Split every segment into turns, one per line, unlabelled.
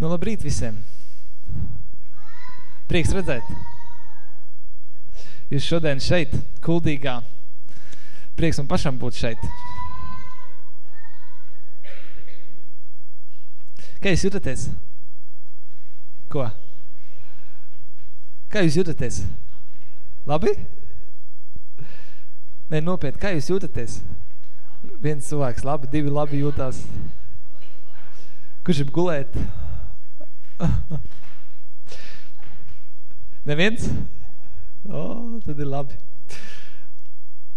Nu, labrīt visiem. Prieks redzēt. Jūs šodien šeit, kuldīgā. Prieks man pašam būt šeit. Kā jūs jūtaties? Ko? Kā jūs jūtaties? Labi? Nē, nopietni, kā jūs jūtaties? Viens cilvēks labi, divi labi jūtās. Kurš ir gulēt? Neviens? O, tad ir labi.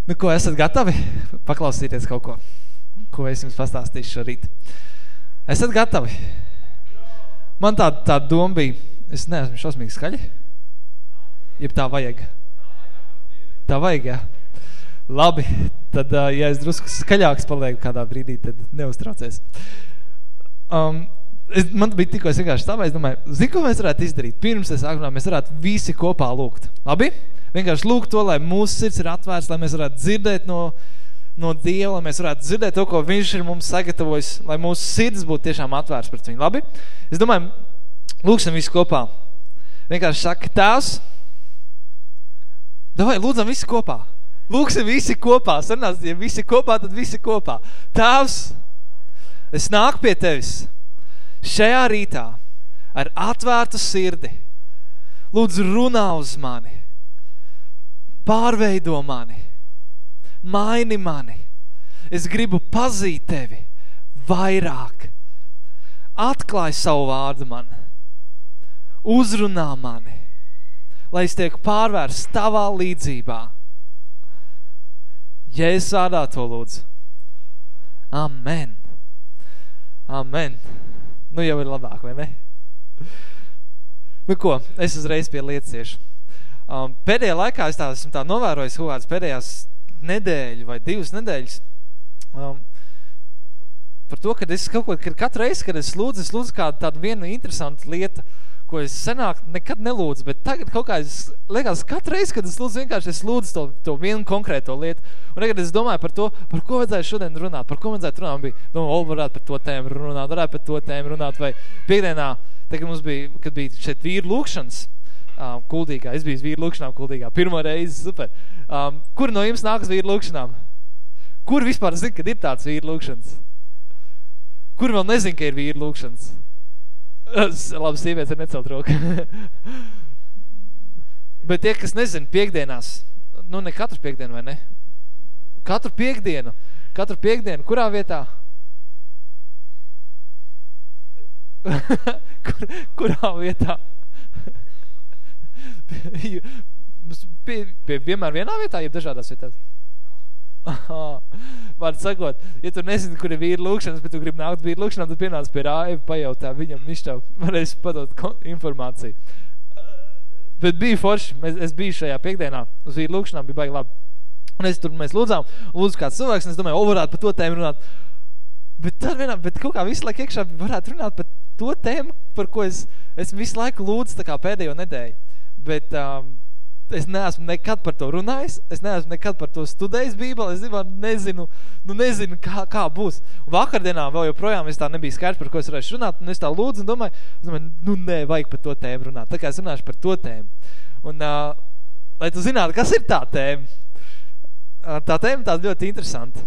Nu, ko, esat gatavi paklausīties kaut ko, ko es jums pastāstīšu šorīt? Esat gatavi? Man tāda, tāda doma bija, es neesmu šausmīgi skaļi, jeb tā vajag. Tā vajag, jā. Labi, tad, ja es drusku skaļāks palieku kādā brīdī, tad neuztraucies. Um, es, man bija tikko vienkārši stāvā, es domāju, zinu, ko mēs varētu izdarīt? Pirms es sākumā mēs varētu visi kopā lūgt. Labi? Vienkārši lūgt to, lai mūsu sirds ir atvērts, lai mēs varētu dzirdēt no, no Dieva, lai mēs varētu dzirdēt to, ko viņš ir mums sagatavojis, lai mūsu sirds būtu tiešām atvērts pret viņu. Labi? Es domāju, lūksim visi kopā. Vienkārši saka, tās, davai, lūdzam visi kopā. Lūksim visi kopā, sarunās, ja visi kopā, tad visi kopā. Tēvs, es nāku pie tevis šajā rītā ar atvērtu sirdi. Lūdzu, runā uz mani, pārveido mani, maini mani. Es gribu pazīt tevi vairāk. Atklāj savu vārdu man, uzrunā mani, lai es tiek pārvērsts tavā līdzībā. Es vārdā to lūdzu. Amen. Amen. Nu jau ir labāk, vai ne? Nu ko, es uzreiz pie lietas iešu. Um, pēdējā laikā es tā esmu tā novērojis kaut kādas pēdējās nedēļu vai divas nedēļas um, par to, ka es kaut ko, ka katru reizi, kad es lūdzu, es lūdzu kādu tādu vienu interesantu lietu, ko es senāk nekad nelūdzu, bet tagad kaut kā es, liekas, katru reizi, kad es lūdzu, vienkārši es lūdzu to, to vienu konkrēto lietu. Un tagad es domāju par to, par ko vajadzēja šodien runāt, par ko vajadzētu runāt. Man bija, domāju, o, varētu par to tēmu runāt, varētu par to tēmu runāt, vai piekdienā, tagad mums bija, kad bija šeit vīru lūkšanas, um, kuldīgā, es biju vīru lūkšanām kuldīgā, pirmo reizi, super. Um, kur no jums nākas vīru lūkšanām? Kur vispār zina, kad ir tāds vīru lūkšanas? Kur vēl nezin, ka ir vīru lūkšanas? Labi, sievietes ir necelt roku. Bet tie, kas nezin, piekdienās, nu ne katru piekdienu, vai ne? Katru piekdienu, katru piekdienu, kurā vietā? Kur, kurā vietā? pie, pie vienmēr vienā vietā, jeb dažādās vietās? Vārdu sakot, ja tu nezini, kur ir vīra lūkšanas, bet tu gribi nākt vīra lūkšanām, tad pienāc pie Rāiva, pajautā viņam, viņš tev varēs padot informāciju. Bet bija forši, es, es biju šajā piekdienā uz vīra lūkšanām, bija baigi labi. Un es tur mēs lūdzām, lūdzu kāds cilvēks, un es domāju, o, varētu par to tēmu runāt. Bet tad vienā, bet kaut kā visu laiku iekšā varētu runāt par to tēmu, par ko es, es visu laiku lūdzu tā kā pēdējo nedēļu. Bet, um, es neesmu nekad par to runājis, es neesmu nekad par to studējis bībeli, es nezinu, nu nezinu, kā, kā būs. Un vakardienā vēl joprojām es tā nebija skaidrs, par ko es varēšu runāt, un es tā lūdzu un domāju, es domāju, nu nē, vajag par to tēmu runāt, tā kā es runāšu par to tēmu. Un, uh, lai tu zinātu, kas ir tā tēma, uh, tā tēma tāda ļoti interesanta.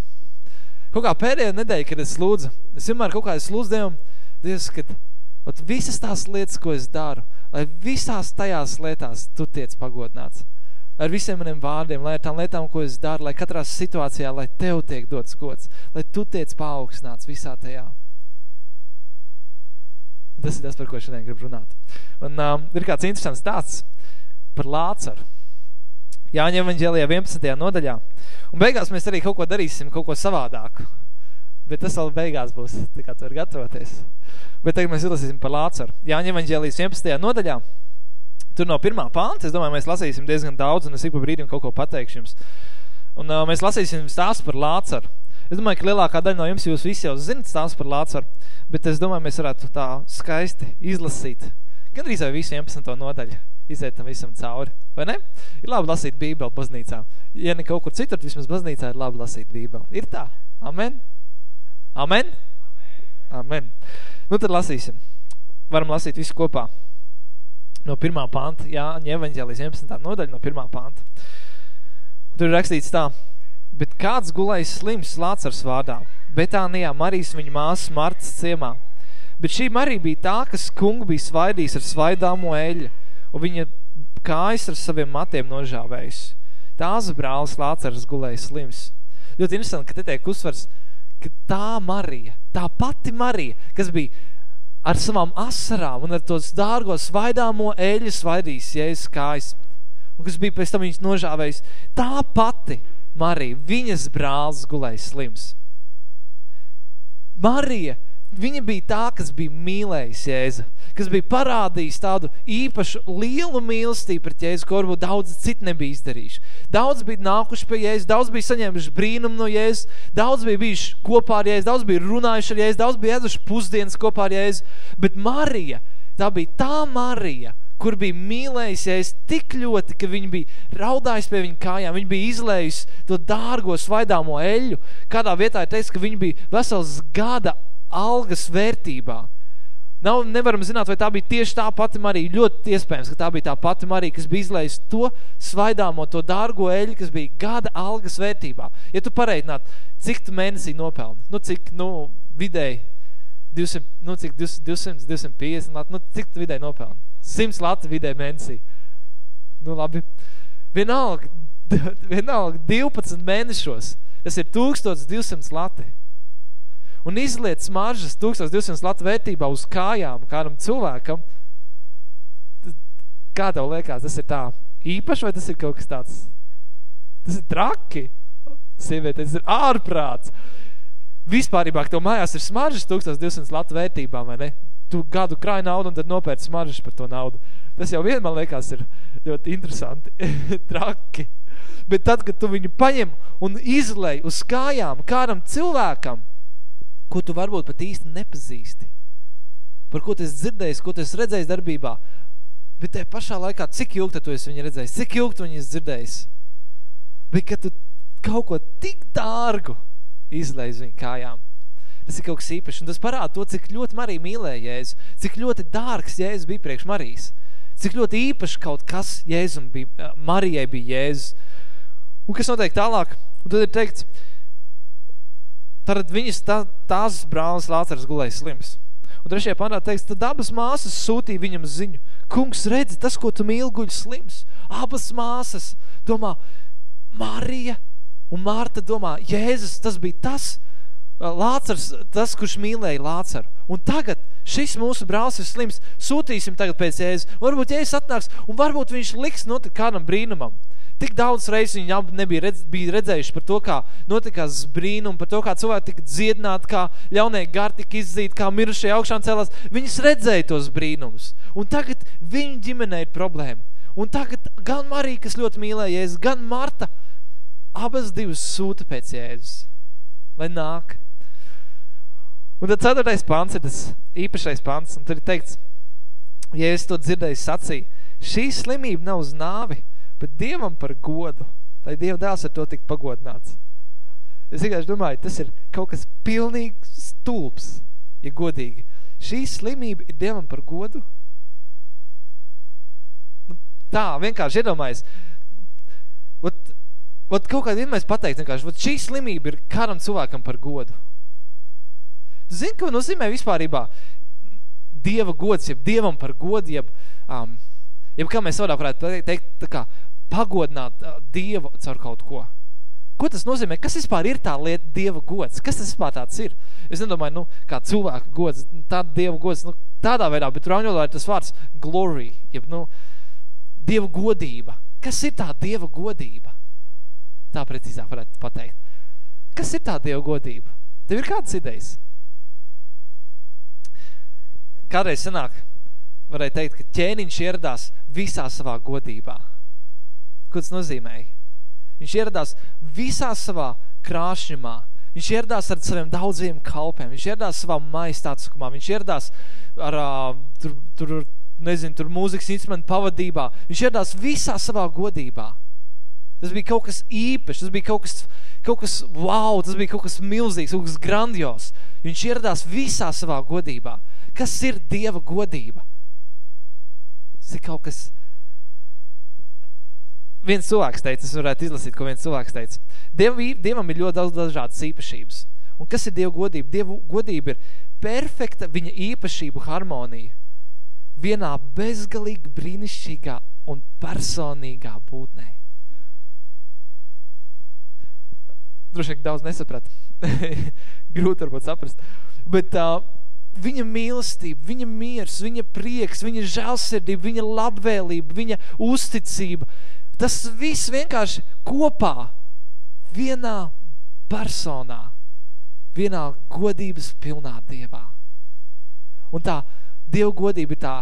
Kaut kā pēdējā nedēļa, kad es lūdzu, es vienmēr kaut kā es lūdzu Dievam, Dievs, kad visas tās lietas, ko es daru, lai visās tajās lietās tu tiec pagodināts. Ar visiem maniem vārdiem, lai ar tām lietām, ko es daru, lai katrā situācijā, lai tev tiek dots gods, lai tu tiec paaugstināts visā tajā. Tas ir tas, par ko šodien gribu runāt. Un um, ir kāds interesants tāds par Lācaru. Jāņa evaņģēlijā 11. nodaļā. Un beigās mēs arī kaut ko darīsim, kaut ko savādāku. Bet tas vēl beigās būs, tā kā tu vari gatavoties. Bet tagad mēs izlasīsim par Lācaru. Jāņa evaņģēlijas 11. nodaļā. Tur no pirmā pānta, es domāju, mēs lasīsim diezgan daudz, un es ik pa brīdim kaut ko pateikšu jums. Un uh, mēs lasīsim stāstu par Lācaru. Es domāju, ka lielākā daļa no jums jūs visi jau zinat stāstu par Lācaru, bet es domāju, mēs varētu tā skaisti izlasīt. Gan arī visu 11. nodaļu iziet tam visam cauri, vai ne? Ir labi lasīt bībeli baznīcā. Ja ne kaut kur citur, vismaz baznīcā ir labi lasīt bībeli. Ir tā? Amen? Amen? Amen. Nu tad lasīsim. varam lasīt visu kopā no pirmā panta, Jāņa evaņģēlijas 11. nodaļa no pirmā panta. Tur ir rakstīts tā, bet kāds gulējis slims Lācars vārdā, Betānijā Marijas viņa māsas Martas ciemā. Bet šī Marija bija tā, kas kungu bija svaidījis ar svaidāmo eļu, un viņa kājas ar saviem matiem nožāvējis. Tās brālis Lācars gulējis slims. Ļoti interesanti, ka te tiek uzsvars, ka tā Marija, tā pati Marija, kas bija ar savām asarām un ar tos dārgo svaidāmo eļu svaidījis Jēzus kājas, un kas bija pēc tam viņas nožāvējis, tā pati Marija, viņas brālis gulējis slims. Marija Viņa bija tā, kas bija mīlējis Jēzu, kas bija parādījis tādu īpašu lielu mīlestību pret Jēzu, ko varbūt daudz citi nebija izdarījuši. Daudz bija nākuši pie Jēzus, daudz bija saņēmuši brīnumu no Jēzus, daudz bija bijuši kopā ar Jēzu, daudz bija runājuši ar Jēzu, daudz bija ēduši pusdienas kopā ar Jēzu, bet Marija, tā bija tā Marija, kur bija mīlējusies tik ļoti, ka viņa bija raudājis pie viņa kājām, viņa bija izlējusi to dārgo svaidāmo eļu. Kādā vietā ir teiks, ka viņa bija vesels gada algas vērtībā. Nav, nevaram zināt, vai tā bija tieši tā pati Marija. Ļoti iespējams, ka tā bija tā pati Marija, kas bija izlējis to svaidāmo, to dārgo eļu, kas bija gada algas vērtībā. Ja tu pareidināt, cik tu mēnesī nopelni? Nu, cik, nu, vidēji 200, nu, cik 200, 250 lati, nu, cik tu vidēji nopelni? 100 lati vidēji mēnesī. Nu, labi. Vienalga, vienalga 12 mēnešos, tas ir 1200 lati un izliet smaržas 1200 latu vērtībā uz kājām kādam cilvēkam, kā tev liekas, tas ir tā īpaši vai tas ir kaut kas tāds? Tas ir traki. Sieviete, tas ir ārprāts. Vispārībā, ka tev mājās ir smaržas 1200 latu vērtībā, vai ne? Tu gadu krāj naudu un tad nopērci smaržas par to naudu. Tas jau vien, man liekas, ir ļoti interesanti. traki. Bet tad, kad tu viņu paņem un izlej uz kājām kādam cilvēkam, ko tu varbūt pat īsti nepazīsti, par ko tu esi dzirdējis, ko tu esi redzējis darbībā, bet te pašā laikā, cik ilgi tu esi viņu redzējis, cik ilgi tu viņu esi dzirdējis, bet kad tu kaut ko tik dārgu izlaiz viņu kājām, tas ir kaut kas īpašs, un tas parāda to, cik ļoti Marija mīlēja Jēzu, cik ļoti dārgs Jēzus bija priekš Marijas, cik ļoti īpaši kaut kas Jēzum bija, Marijai bija Jēzus. Un kas notiek tālāk? Un tad ir teikts, Tad viņas tā, tās brālis Lācars gulēja slims. Un trešajā pantā teiks, tad abas māsas sūtīja viņam ziņu. Kungs redzi, tas, ko tu mīli, guļ slims. Abas māsas domā, Marija un Mārta domā, Jēzus, tas bija tas, Lācars, tas, kurš mīlēja Lācaru. Un tagad šis mūsu brālis ir slims, sūtīsim tagad pēc Jēzus. Varbūt Jēzus atnāks, un varbūt viņš liks notikt kādam brīnumam. Tik daudz reizes viņi nebija redz, bija redzējuši par to, kā notikās brīnumi, par to, kā cilvēki tika dziedināti, kā ļaunie gari tika izzīt, kā mirušie augšām celās. Viņas redzēja tos brīnumus. Un tagad viņu ģimenei ir problēma. Un tagad gan Marija, kas ļoti mīlēja Jēzus, gan Marta, abas divas sūta pēc Jēzus. Lai nāk. Un tad ceturtais pants ir tas īpašais pants. Un tad ir teikts, ja es to dzirdēju sacīju, šī slimība nav uz nāvi, bet Dievam par godu, lai Dieva dēls ar to tik pagodināts. Es vienkārši domāju, tas ir kaut kas pilnīgi stulps, ja godīgi. Šī slimība ir Dievam par godu? Nu, tā, vienkārši iedomājies. Ot, ot kaut kādā vienmēr pateikt, vienkārši, ot, šī slimība ir karam cilvēkam par godu. Tu zini, ko nozīmē vispārībā Dieva gods, jeb Dievam par godu, jeb, um, jeb kā mēs vairāk varētu teikt, tā kā pagodināt Dievu caur kaut ko. Ko tas nozīmē? Kas vispār ir tā lieta Dieva gods? Kas tas vispār tāds ir? Es nedomāju, nu, kā cilvēka gods, tāda Dieva gods, nu, tādā veidā, bet rāņolā ir tas vārds glory, jeb, nu, Dieva godība. Kas ir tā Dieva godība? Tā precīzāk varētu pateikt. Kas ir tā Dieva godība? Tev ir kādas idejas? Kādreiz sanāk, varēja teikt, ka ķēniņš ieradās visā savā godībā. Ko tas nozīmēja? Viņš ieradās visā savā krāšņumā. Viņš ieradās ar saviem daudziem kalpiem. Viņš ieradās savā maistātiskumā. Viņš ieradās ar, uh, tur, tur, nezinu, tur mūzikas instrumentu pavadībā. Viņš ieradās visā savā godībā. Tas bija kaut kas īpašs, tas bija kaut kas, kaut kas wow, tas bija kaut kas milzīgs, kaut kas grandios. Viņš ieradās visā savā godībā. Kas ir Dieva godība? Tas ir kaut kas... Viens cilvēks teica, es varētu izlasīt, ko viens cilvēks teica. Diev, dievam ir ļoti daudz dažādas īpašības. Un kas ir Dieva godība? Dieva godība ir perfekta viņa īpašību harmonija vienā bezgalīgi brīnišķīgā un personīgā būtnē. Droši vien daudz nesaprat. Grūti varbūt saprast. Bet uh, viņa mīlestība, viņa miers, viņa prieks, viņa žēlsirdība, viņa labvēlība, viņa uzticība, tas viss vienkārši kopā vienā personā, vienā godības pilnā Dievā. Un tā Dieva godība ir tā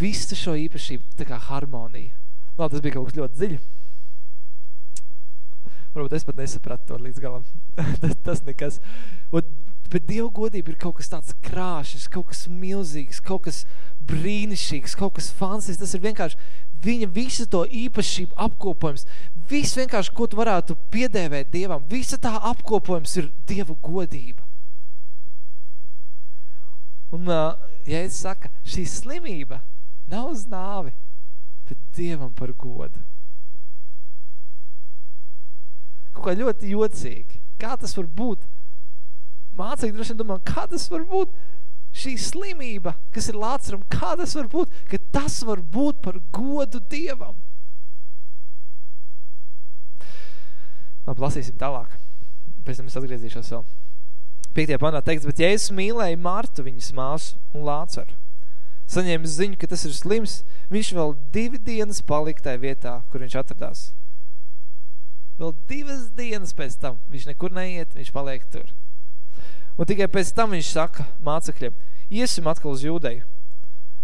visa šo īpašību, tā kā harmonija. Vēl tas bija kaut kas ļoti dziļi. Varbūt es pat nesapratu to līdz galam. tas, tas nekas. Un, bet Dieva godība ir kaut kas tāds krāšņs, kaut kas milzīgs, kaut kas brīnišķīgs, kaut kas fantastisks. Tas ir vienkārši viņa visu to īpašību apkopojums. Viss vienkārši, ko tu varētu piedēvēt Dievam, visa tā apkopojums ir Dieva godība. Un, ja es saka, šī slimība nav uz nāvi, bet Dievam par godu. Kaut kā ļoti jocīgi. Kā tas var būt? Mācīgi droši vien domā, kā tas var būt? Šī slimība, kas ir Lācaram, kā tas var būt? Ka tas var būt par godu Dievam. Labi, lasīsim tālāk. Pēc tam es atgriezīšos vēl. 5. pantā teikts, bet Jēzus mīlēja Martu, viņas māsu un Lācaru. Saņēma ziņu, ka tas ir slims, viņš vēl divi dienas palika tajā vietā, kur viņš atradās. Vēl divas dienas pēc tam viņš nekur neiet, viņš paliek tur. Un tikai pēc tam viņš saka mācekļiem, iesim atkal uz jūdeju.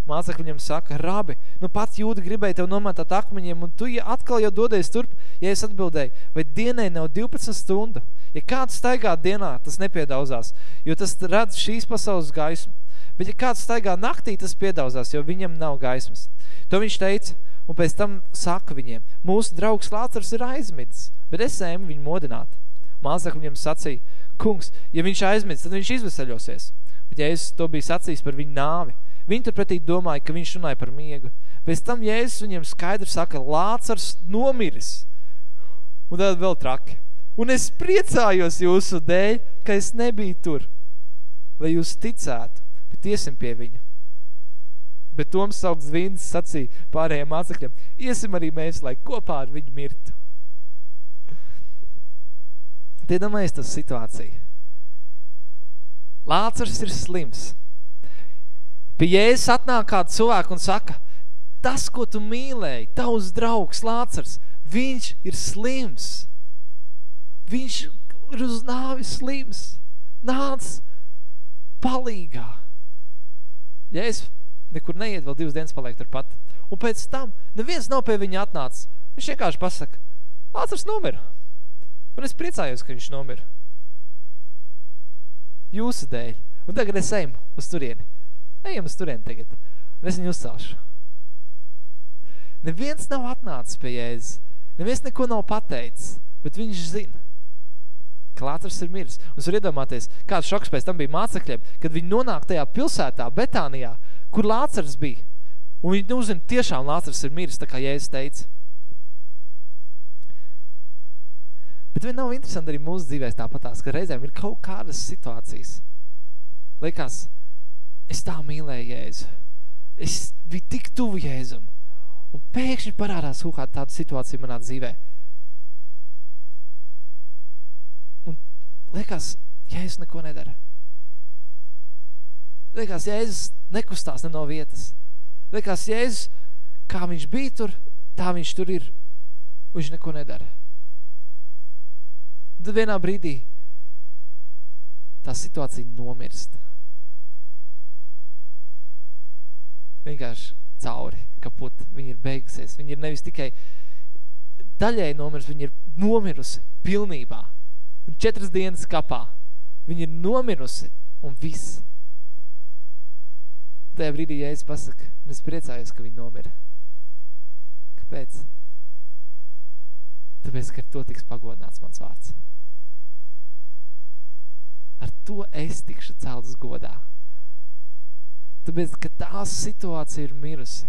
Mācekļi viņam saka, rabi, nu pats jūda gribēja tev nometāt akmeņiem, un tu ja atkal jau dodies turp, ja es atbildēju, vai dienai nav 12 stundu? Ja kāds staigā dienā, tas nepiedauzās, jo tas redz šīs pasaules gaismu. Bet ja kāds staigā naktī, tas piedauzās, jo viņam nav gaismas. To viņš teica, un pēc tam saka viņiem, mūsu draugs Lācars ir aizmidzis, bet es ēmu viņu modināt. Mācekļi viņam sacīja, kungs, ja viņš aizmidzis, tad viņš izvesaļosies. Bet Jēzus to bija sacījis par viņu nāvi. Viņi turpretī domāja, ka viņš runāja par miegu. Pēc tam Jēzus viņiem skaidri saka, Lācars nomiris. Un tad vēl traki. Un es priecājos jūsu dēļ, ka es nebiju tur, lai jūs ticētu, bet iesim pie viņa. Bet Toms saukts vīns sacīja pārējiem mācekļiem, iesim arī mēs, lai kopā ar viņu mirtu. Tie domājas tas situācija. Lācars ir slims. Pie Jēzus atnāk kādu cilvēku un saka, tas, ko tu mīlēji, tavs draugs Lācars, viņš ir slims. Viņš ir uz nāvi slims. Nāc palīgā. Es nekur neiet, vēl divas dienas paliek turpat. Un pēc tam neviens nav pie viņa atnācis. Viņš vienkārši pasaka, Lācars nomira. Un es priecājos, ka viņš nomira. Jūsu dēļ. Un tagad es ejam uz turieni. Ejam uz turieni tagad. Un es viņu uzcelšu. Neviens nav atnācis pie Jēzus. Neviens neko nav pateicis, bet viņš zina ka Lācars ir miris. Un es varu iedomāties, kāds šoks pēc tam bija mācekļiem, kad viņi nonāk tajā pilsētā, Betānijā, kur Lācars bija. Un viņi uzzina, tiešām Lācars ir miris, tā kā Jēzus teica. Bet vien nav interesanti arī mūsu dzīvēs tāpatās, ka reizēm ir kaut kādas situācijas. Liekas, es tā mīlēju Jēzu. Es biju tik tuvu Jēzum. Un pēkšņi parādās kaut kāda tāda situācija manā dzīvē. Liekas, Jēzus neko nedara. Liekas, Jēzus nekustās ne no vietas. Liekas, Jēzus, kā viņš bija tur, tā viņš tur ir. Viņš neko nedara. Vienā brīdī tā situācija nomirst. Vienkārši cauri, kaput. Viņa ir beigusies. Viņa ir nevis tikai daļai nomirusi, viņa ir nomirusi pilnībā un četras dienas kapā. Viņa ir nomirusi un viss. Tajā brīdī, ja es pasaku, un es priecājos, ka viņa nomira. Kāpēc? Tāpēc, ka ar to tiks pagodināts mans vārds. Ar to es tikšu celtas godā. Tāpēc, ka tā situācija ir mirusi,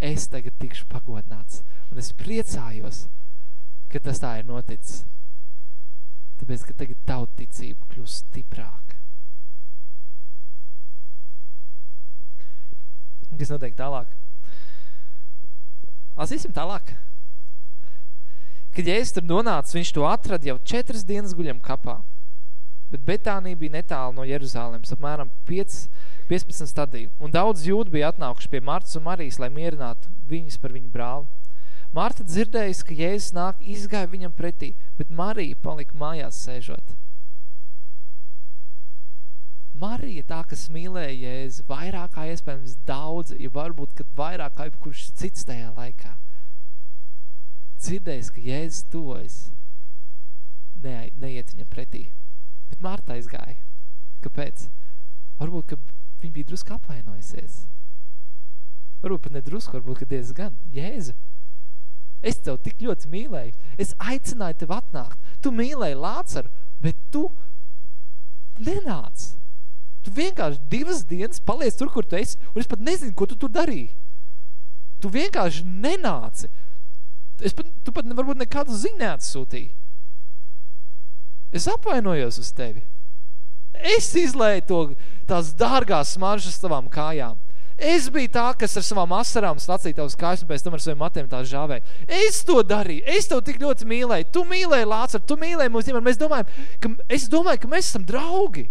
es tagad tikšu pagodināts. Un es priecājos, ka tas tā ir noticis. Tāpēc, ka tagad tavu ticība kļūst stiprāka. Kas notiek tālāk? Lasīsim tālāk. Kad Jēzus tur nonāca, viņš to atrada jau četras dienas guļam kapā. Bet Betānija bija netālu no Jeruzālēmas, apmēram 5, 15 stadiju. Un daudz jūdu bija atnākuši pie Martas un Marijas, lai mierinātu viņas par viņu brāli. Marta dzirdējas, ka Jēzus nāk, izgāja viņam pretī, bet Marija palika mājās sēžot. Marija tā, kas mīlēja Jēzu, vairāk kā iespējams daudz, ja varbūt, kad vairāk kā kurš cits tajā laikā, dzirdējis, ka Jēzus tuvojas, ne, neiet viņa pretī. Bet Marta aizgāja. Kāpēc? Varbūt, ka viņa bija drusku apvainojusies. Varbūt pat nedrusku, varbūt, ka diezgan. Jēzu, es tev tik ļoti mīlēju. Es aicināju tev atnākt. Tu mīlēji Lācaru, bet tu nenāc. Tu vienkārši divas dienas paliec tur, kur tu esi, un es pat nezinu, ko tu tur darīji. Tu vienkārši nenāci. Es pat, tu pat varbūt nekādu ziņu neatsūtīji. Es apvainojos uz tevi. Es izlēju to, tās dārgās smaržas tavām kājām. Es biju tā, kas ar savām asarām slacīja tavas kājas un pēc tam ar saviem matiem tā žāvēja. Es to darīju. Es tev tik ļoti mīlēju. Tu mīlēji Lācaru, tu mīlēji mūsu ģimeni. Mēs domājam, ka, es domāju, ka mēs esam draugi.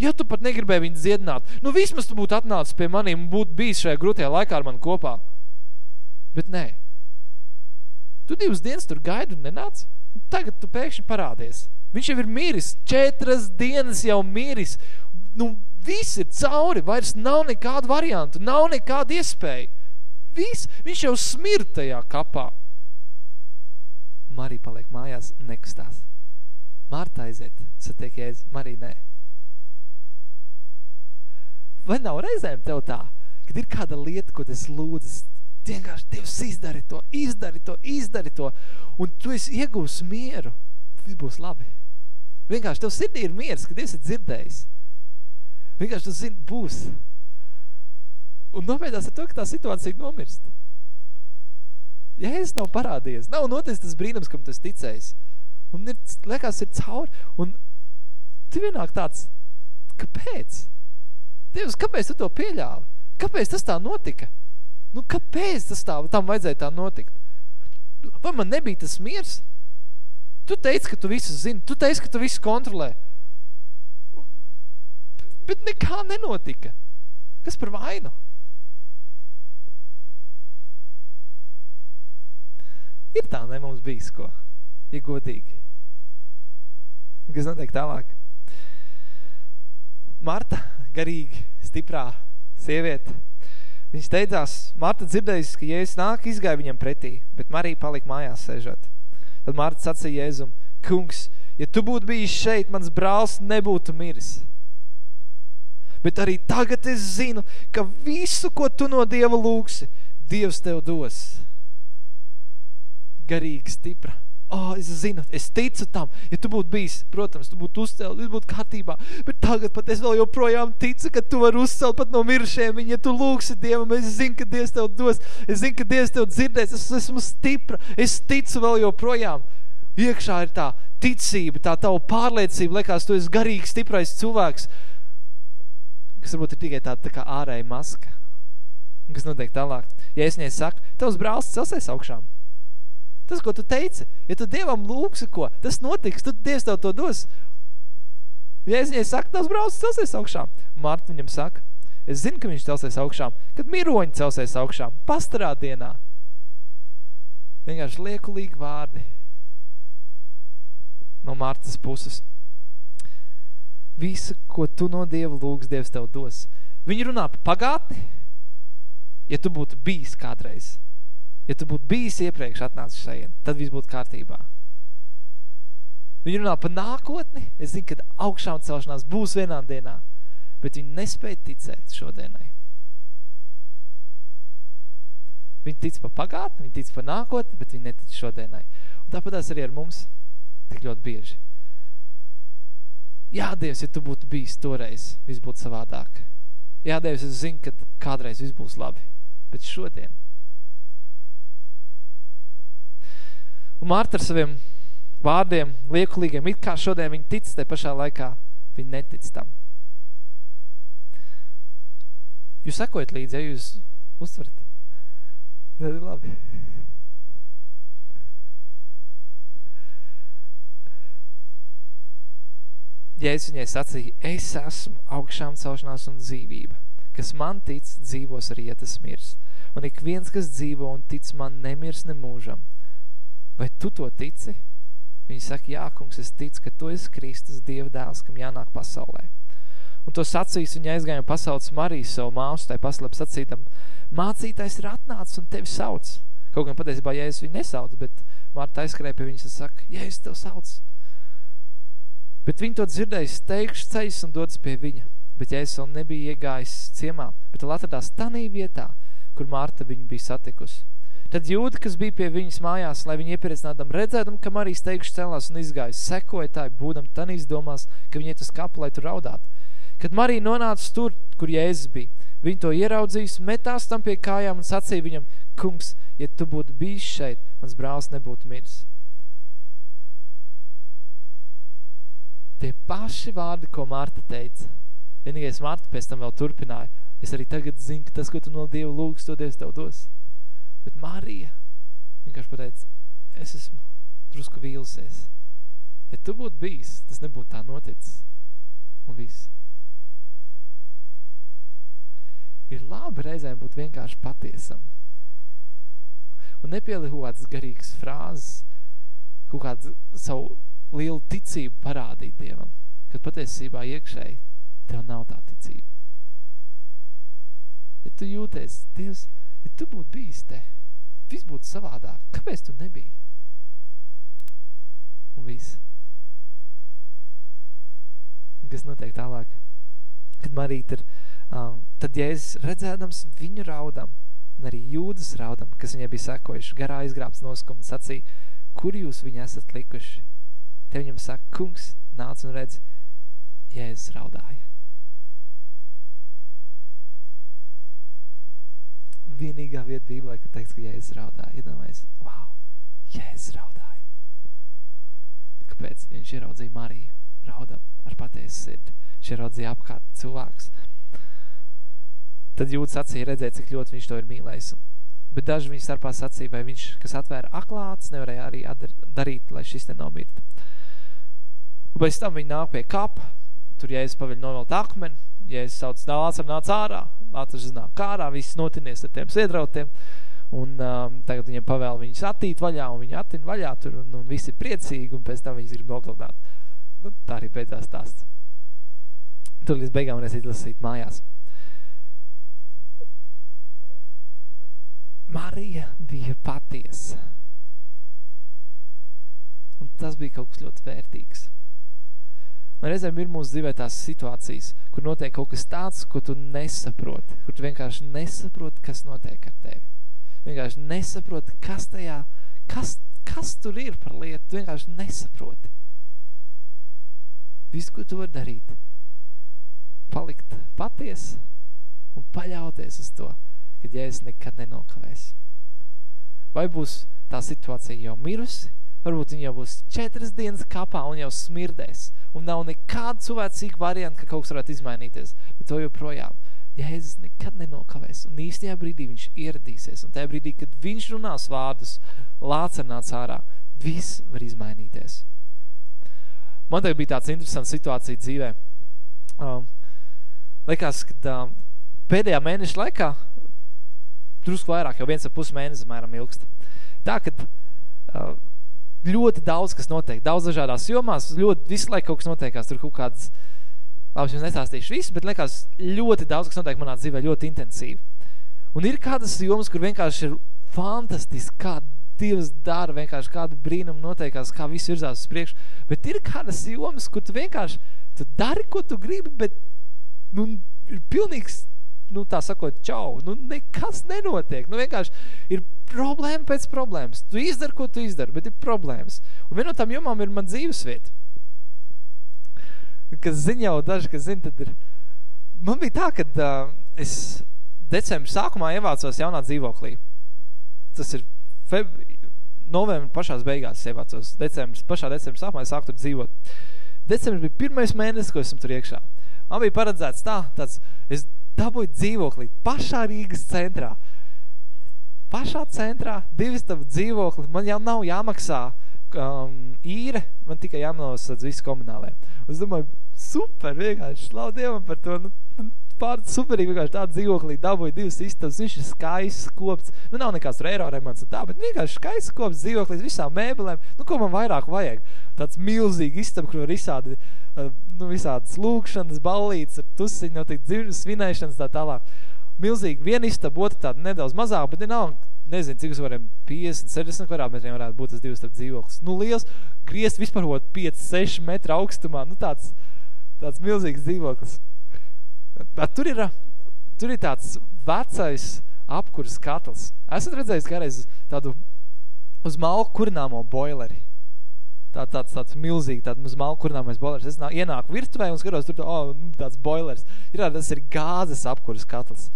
Ja tu pat negribēji viņu dziedināt, nu vismaz tu būtu atnācis pie maniem un būtu bijis šajā grūtajā laikā ar mani kopā. Bet nē. Tu divas dienas tur gaidi un nenāc, tagad tu pēkšņi parādies. Viņš jau ir miris, četras dienas jau miris. Nu, viss ir cauri, vairs nav nekādu variantu, nav nekāda iespēja. Viss, viņš jau smir tajā kapā. Marija paliek mājās un nekustās. Marta aiziet, satiek Jēzus, Marija nē. Vai nav reizēm tev tā, kad ir kāda lieta, ko tas lūdzas, vienkārši Dievs izdari to, izdari to, izdari to, un tu esi iegūs mieru, viss būs labi. Vienkārši tev sirdī ir miers, kad Dievs ir dzirdējis. Vienkārši tu zini, būs. Un nobeidās ar to, ka tā situācija nomirst. Jēzus nav parādījies, nav noticis tas brīnums, kam esi ticējis. Un ir, liekas, ir cauri. Un tu vienāk tāds, kāpēc? Dievs, kāpēc tu to pieļāvi? Kāpēc tas tā notika? Nu, kāpēc tas tā, tam vajadzēja tā notikt? Vai man nebija tas miers? Tu teici, ka tu visu zini, tu teici, ka tu visu kontrolē. Bet nekā nenotika. Kas par vainu? Ir tā, ne mums bijis ko. Ir godīgi. Kas notiek tālāk? Marta, garīgi, stiprā sieviete. Viņš teicās, Marta dzirdējis, ka Jēzus nāk, izgāja viņam pretī, bet Marija palika mājās sēžot. Tad Marta sacīja Jēzum, kungs, ja tu būtu bijis šeit, mans brālis nebūtu miris. Bet arī tagad es zinu, ka visu, ko tu no Dieva lūksi, Dievs tev dos. Garīgi stipra oh, es zinu, es ticu tam. Ja tu būtu bijis, protams, tu būtu uzcēl, viss būtu kārtībā. Bet tagad pat es vēl joprojām ticu, ka tu vari uzcelt pat no mirušiem. Viņa, ja tu lūksi Dievam, es zinu, ka Dievs tev dos. Es zinu, ka Dievs tev dzirdēs. Es esmu stipra. Es ticu vēl joprojām. Iekšā ir tā ticība, tā tava pārliecība. Liekas, tu esi garīgi stiprais cilvēks. Kas varbūt ir tikai tāda tā kā ārēja maska. Kas notiek tālāk? Ja es viņai saku, tavs brālis celsies augšām. Tas, ko tu teici, ja tu Dievam lūksi ko, tas notiks, tad Dievs tev to dos. Ja es viņai saku, tavs brauc celsies augšām. Marta viņam saka, es zinu, ka viņš celsies augšām, kad miroņi celsies augšām, pastarā dienā. Vienkārši liekulīgi vārdi no Martas puses. Visu, ko tu no Dieva lūgs, Dievs tev dos. Viņi runā par pagātni, ja tu būtu bijis kādreiz. Ja tu būtu bijis iepriekš atnācis šajien, tad viss būtu kārtībā. Viņi runā par nākotni. Es zinu, ka augšām celšanās būs vienā dienā, bet viņi nespēja ticēt šodienai. Viņi tic par pagātni, viņi tic par nākotni, bet viņi netic šodienai. Un tāpat arī ar mums tik ļoti bieži. Jā, Dievs, ja tu būtu bijis toreiz, viss būtu savādāk. Jā, Dievs, es zinu, ka kādreiz viss būs labi, bet šodien. Un Marta ar saviem vārdiem, liekulīgiem, it kā šodien viņi tic, te pašā laikā viņi netic tam. Jūs sekojat līdzi, ja jūs uztverat? Tad ir labi. Jēzus viņai sacīja, es esmu augšām celšanās un dzīvība. Kas man tic, dzīvos arī, ja tas mirs. Un ik viens, kas dzīvo un tic man, nemirs nemūžam. Vai tu to tici? Viņi saka, jā, kungs, es ticu, ka tu esi Kristus, Dieva dēls, kam jānāk pasaulē. Un to sacīs viņa aizgāja un pasauc Mariju savu māsu, tai paslēp sacītam, mācītājs ir atnācis un tevi sauc. Kaut gan patiesībā, es viņu nesauc, bet Marta aizskrēja pie viņas un saka, es tev sauc. Bet viņi to dzirdēja steigšu ceļus un dodas pie viņa. Bet Jēzus vēl nebija iegājis ciemā, bet vēl atradās tanī vietā, kur Marta viņu bija satikusi. Tad jūda, kas bija pie viņas mājās, lai viņu iepriecinātam redzētam, ka Marija steigšu celās un izgājas, sekoja tā, būdam tanīs domās, ka viņi iet uz kapu, lai tur raudātu. Kad Marija nonāca tur, kur Jēzus bija, viņa to ieraudzījis, metās tam pie kājām un sacīja viņam, kungs, ja tu būtu bijis šeit, mans brālis nebūtu miris. Tie paši vārdi, ko Marta teica, vienīgais Marta pēc tam vēl turpināja, es arī tagad zinu, ka tas, ko tu no Dieva lūgs, to Dievs tev dos. Bet Marija vienkārši pateica, es esmu drusku vīlusies. Ja tu būtu bijis, tas nebūtu tā noticis. Un viss. ir labi reizēm būt vienkārši patiesam. Un nepielikt kaut kādas garīgas frāzes, kaut kādu savu lielu ticību parādīt Dievam, kad patiesībā iekšēji tev nav tā ticība. Ja tu jūties, Dievs, ja tu būtu bijis te, viss būtu savādāk, kāpēc tu nebija? Un viss. Un kas notiek tālāk? Kad Marīta ir Um, tad Jēzus redzēdams viņu raudam, un arī jūdas raudam, kas viņai bija sekojuši, garā izgrābs noskumu sacīja, kur jūs viņu esat likuši? Te viņam saka, kungs nāc un redz, Jēzus raudāja. Vienīgā vieta Bībelē, ka teiks, ka Jēzus raudāja. Iedomājies, wow, Jēzus raudāja. Kāpēc? Viņš ieraudzīja Mariju raudam ar patiesu sirdi. Viņš ieraudzīja apkārt cilvēks Tad jūtas sacīja redzēt, cik ļoti viņš to ir mīlējis. Bet daži viņa starpā sacīja, vai viņš, kas atvēra aklāts, nevarēja arī darīt, lai šis te nomirtu. Pēc tam viņi nāk pie kapa, tur Jēzus paveļ novelt akmeni, Jēzus sauc Lācaru nāc ārā, Lācars nāk ārā, viss notinies ar tiem siedrautiem, un um, tagad viņiem pavēl viņus attīt vaļā, un viņi attin vaļā tur, un, un visi ir priecīgi, un pēc tam viņas grib nogalināt. Nu, tā arī beidzās stāsts. Tur līdz beigām varēs izlasīt mājās. Marija bija patiesa. Un tas bija kaut kas ļoti vērtīgs. Man reizēm ir mūsu dzīvē tās situācijas, kur notiek kaut kas tāds, ko tu nesaproti, kur tu vienkārši nesaproti, kas notiek ar tevi. Vienkārši nesaproti, kas tajā, kas, kas tur ir par lietu, tu vienkārši nesaproti. Viss, ko tu vari darīt, palikt paties un paļauties uz to, kad Jēzus nekad nenokavēs. Vai būs tā situācija jau mirusi, varbūt viņa jau būs četras dienas kapā un jau smirdēs, un nav nekāda cilvēcīga varianta, ka kaut kas varētu izmainīties, bet to joprojām. Jēzus nekad nenokavēs, un īstajā brīdī viņš ieradīsies, un tajā brīdī, kad viņš runās vārdus, lāca nāc ārā, viss var izmainīties. Man tagad bija tāds interesants situācija dzīvē. Um, likās, ka um, pēdējā mēneša laikā drusku vairāk, jau viens ar pus mēnesi mēram ilgst. Tā, ka uh, ļoti daudz, kas notiek, daudz dažādās jomās, ļoti visu laiku kaut kas notiekās, tur kaut kādas, labi, jums nestāstīšu visu, bet liekas ļoti daudz, kas notiek manā dzīvē ļoti intensīvi. Un ir kādas jomas, kur vienkārši ir fantastiski, kā Dievs dara, vienkārši kāda brīnuma notiekās, kā viss virzās uz priekšu, bet ir kādas jomas, kur tu vienkārši, tu dari, ko tu gribi, bet, nu, ir pilnīgs nu, tā sakot, čau, nu, nekas nenotiek. Nu, vienkārši ir problēma pēc problēmas. Tu izdari, ko tu izdari, bet ir problēmas. Un viena no tām jomām ir man dzīvesvieta. Kas zina jau daži, kas zina, tad ir man bija tā, ka uh, es decembra sākumā ievācos jaunā dzīvoklī. Tas ir feb... novembra pašās beigās ievācos. Decembris, pašā decembra sākumā es sāku tur dzīvot. Decembris bija pirmais mēnesis, ko esam tur iekšā. Man bija paredzēts tā, tāds, es dabūju dzīvoklī pašā Rīgas centrā. Pašā centrā, divistabu dzīvokli, man jau nav jāmaksā um, īre, man tikai jānosadz visu komunālē. Un es domāju, super, vienkārši, slavu Dievam par to, nu, nu pār superīgi vienkārši tādu dzīvoklī dabūju divas istabas, viņš ir skaists kops, nu nav nekāds tur eiro remonts un tā, bet vienkārši skaists kops dzīvoklis visām mēbelēm, nu ko man vairāk vajag? Tāds milzīgi istaba, kur var visādi, uh, nu visādas lūkšanas, ballītes, ar tusiņu, notiek dzīves svinēšanas tā tālāk. Milzīgi, viena istaba, otra tāda nedaudz mazāk, bet nav, nezinu, cik uz variem 50, 60 kvadrātmetriem varētu būt tas divas dzīvoklis. Nu liels, griezt vispār 5, 6 metru augstumā, nu tāds, tāds milzīgs dzīvoklis. Bet tur ir, tur ir tāds vecais apkuras katls. Esat redzējis kādreiz tādu uz malku kurināmo boileri? Tā, tāds, tāds milzīgi, tāds uz malku kurināmais boilers. Es nā, ienāku virtuvē un skatos, tur tā, oh, tāds boilers. Ir, tas ir gāzes apkuras katls.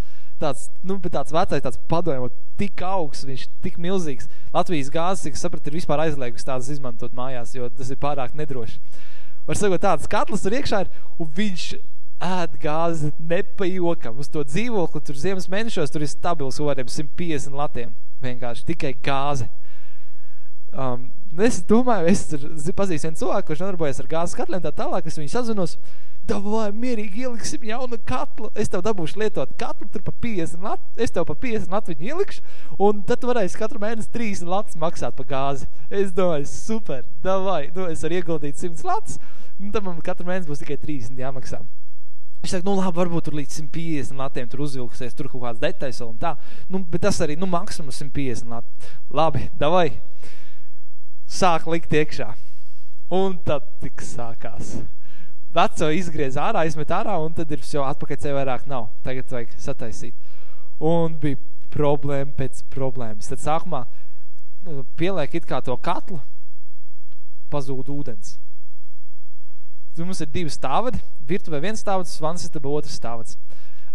Tāds, nu, bet tāds vecais, tāds padomot, tik augsts, viņš tik milzīgs. Latvijas gāzes, cik saprat, ir vispār aizliegus tādas izmantot mājās, jo tas ir pārāk nedroši. Var sakot, tāds katls tur iekšā ir, un viņš ēd gāzi nepajokam uz to dzīvokli, tur ziemas mēnešos, tur ir stabils oriem 150 latiem, vienkārši tikai gāze. Um, es domāju, es tur pazīstu vienu cilvēku, kurš nodarbojas ar gāzes katliem, tā tālāk, es viņu sazinos, davai, mierīgi ieliksim jaunu katlu, es tev dabūšu lietot katlu, tur pa 50 lat, es tev pa 50 lat viņu ielikšu, un tad tu varēsi katru mēnesi 30 lats maksāt pa gāzi. Es domāju, super, davai, nu, es varu ieguldīt 100 lats, un tad man katru mēnesi būs tikai 30 jāmaksā. Viņš saka, nu labi, varbūt tur līdz 150 latiem tur uzvilksies, tur kaut kāds detaļas un tā. Nu, bet tas arī, nu, maksimums 150 lati. Labi, davai. Sāk likt iekšā. Un tad tik sākās. Veco izgriez ārā, izmet ārā, un tad ir jau atpakaļ ceļ vairāk nav. Tagad vajag sataisīt. Un bija problēma pēc problēmas. Tad sākumā nu, pieliek it kā to katlu, pazūd ūdens. Mums ir divi stāvadi, virtuvē viens stāvads, vansistaba otrs stāvads.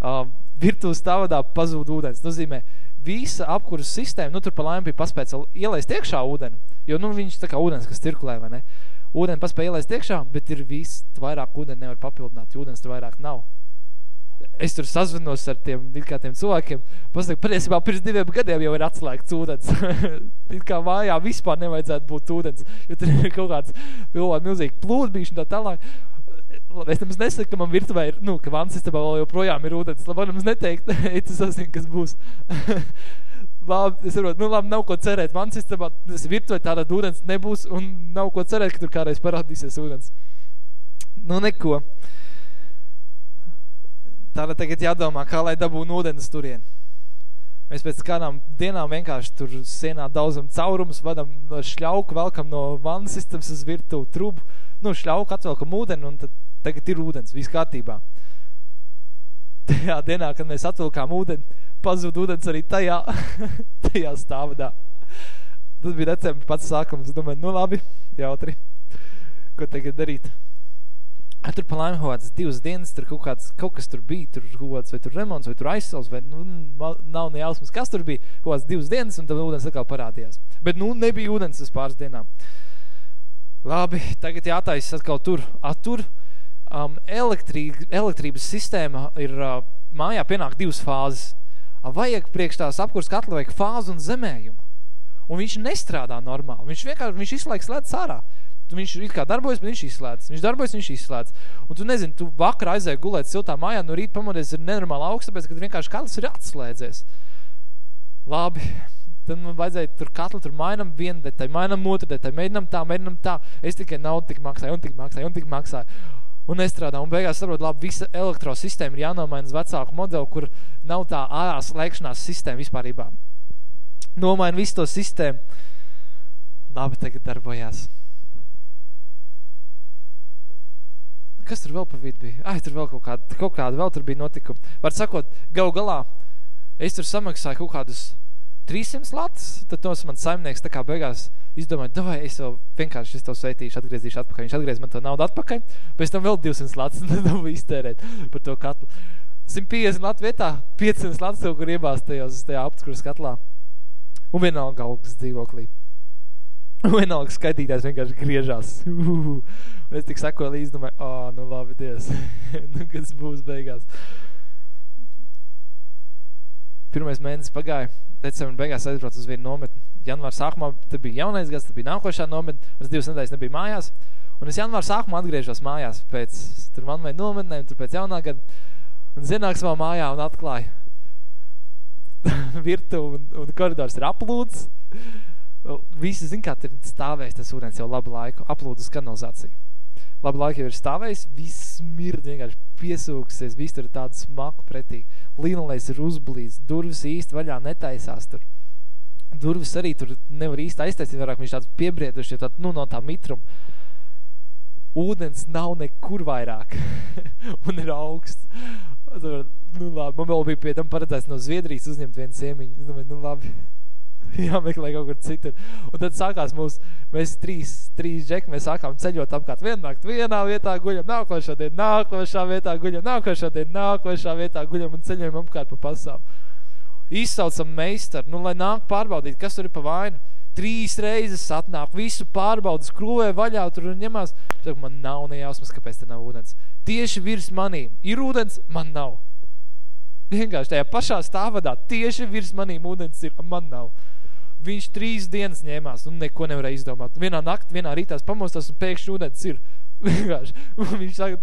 Uh, virtuves stāvadā pazūd ūdens. Nozīmē, visa apkuras sistēma, nu tur pa laimi bija paspēc ielaist iekšā ūdeni, jo nu viņš tā kā ūdens, kas cirkulē, vai ne? Ūdeni paspēja ielaist iekšā, bet ir viss, vairāk ūdeni nevar papildināt, ūdens tur vairāk nav es tur sazvinos ar tiem, kā tiem cilvēkiem, pasaku, patiesībā pirms diviem gadiem jau ir atslēgts ūdens. it kā mājā vispār nevajadzētu būt ūdens, jo tur ir kaut kāds pilnīgi milzīgi plūdbīši un tā tālāk. Es nemaz nesaku, ka man virtuvē ir, nu, ka vans istabā vēl joprojām ir ūdens. Labi, nemaz neteikt, tu sazini, kas būs. labi, es saprotu, nu labi, nav ko cerēt. Vans istabā, tas virtuvē tāda ūdens nebūs un nav ko cerēt, ka tur kādreiz parādīsies ūdens. Nu, neko. Tātad tagad jādomā, kā lai dabūnu ūdens turien. Mēs pēc kādām dienām vienkārši tur sienā daudzam caurumus, vadam šļauku, velkam no vannas sistēmas uz virtuvu trubu, nu šļauku atvelkam ūdeni un tad tagad ir ūdens, viss kārtībā. Tajā dienā, kad mēs atvilkām ūdeni, pazūd ūdens arī tajā, tajā stāvadā. Tas bija decembris pats sākums, domāju, nu labi, jautri, ko tagad darīt? Tur pa laimi kaut kāds divas dienas, tur kaut, kāds, kaut kas tur bija, tur kaut kāds, vai tur remonts, vai tur aizsals, vai nu, nav ne jausmas, kas tur bija, kaut kāds divas dienas, un tad ūdens atkal parādījās. Bet nu nebija ūdens uz pāris dienām. Labi, tagad jātaisa atkal tur. A, tur um, elektrī, elektrības sistēma ir, uh, mājā pienāk divas fāzes. A, vajag priekš tās apkurs katla, vajag fāzu un zemējumu. Un viņš nestrādā normāli. Viņš vienkārši, viņš izslēgs ledus ārā. Viņš it kā darbojas, bet viņš izslēdz. Viņš darbojas, viņš izslēdz. Un tu nezini, tu vakar aizēji gulēt siltā mājā, no rīta pamodies ir nenormāli augsts, tāpēc, ka vienkārši katls ir atslēdzies. Labi, tad man vajadzēja tur katlu tur mainam vienu detaļu, mainam otru detaļu, mēģinam tā, mēģinam tā. Es tikai naudu tik maksāju, un tik maksāju, un tik maksāju. Un nestrādā. Un beigās saprot, labi, visa elektrosistēma ir jānomaina uz vecāku modeli, kur nav tā ārā slēgšanās sistēma vispārībā. Nomaina visu to sistēmu. Labi, tagad darbojās. Kas tur vēl pa vidu bija? Ai, tur vēl kaut kāda, kaut kāda vēl tur bija notikuma. Var sakot, gau galā, es tur samaksāju kaut kādus 300 latus, tad tos man saimnieks tā kā beigās izdomāja, davai, es jau vienkārši es tev sveitīšu, atgriezīšu atpakaļ. Viņš atgriez man to naudu atpakaļ, pēc tam vēl 200 latus, tad dabūju iztērēt par to katlu. 150 latu vietā, 500 latu tev, kur iebāzt tajos, tajā apskurs katlā. Un vienalga augsts dzīvoklī. Un vienalga skaitītājs vienkārši griežās. Uh, un es tik sakoju līdzi, domāju, ā, nu labi, dies. nu, kas būs beigās. Pirmais mēnesis pagāja, decembra beigās aizbrauc uz vienu nometni. Janvāra sākumā, tad bija jaunais gads, tad bija nākošā nometne, es divas nedēļas nebija mājās. Un es janvāra sākumā atgriežos mājās pēc tur man vai nometnēm, tur pēc jaunā gada. Un zienāk savā mājā un atklāju. Virtu un, un koridors ir aplūds. Visi zin, kā ir stāvējis tas ūdens jau labu laiku, aplūdus kanalizāciju. Labu laiku jau ir stāvējis, viss mird vienkārši piesūksies, viss tur ir tādu smaku pretīgi. Līnolais ir uzblīdz, durvis īsti vaļā netaisās tur. Durvis arī tur nevar īsti aiztaisīt, vairāk viņš tāds piebrieduši, jo tā, nu, no tā mitruma. Ūdens nav nekur vairāk un ir augsts. Nu labi, man vēl bija pie tam paredzēts no Zviedrijas uzņemt vienu domāju, nu labi, jāmeklē kaut kur citur. Un tad sākās mūs, mēs trīs, trīs džeki, mēs sākām ceļot apkārt viennakt, vienā vietā guļam, nākošā diena, nākošā vietā guļam, nākošā diena, nākošā vietā guļam un ceļojam apkārt pa pasauli. Izsaucam meistaru, nu, lai nāk pārbaudīt, kas tur ir pa vainu. Trīs reizes atnāk, visu pārbaudas, krūvē vaļā tur un ņemās. Saka, man nav nejausmas, kāpēc te nav ūdens. Tieši virs manīm ir ūdens, man nav. Vienkārši tajā pašā stāvadā, tieši virs manīm ūdens ir, man nav. Viņš trīs dienas ņēmās un neko nevarēja izdomāt. Vienā naktī, vienā rītās pamostas un pēkšņi ūdens ir. Vienkārši. Viņš saka,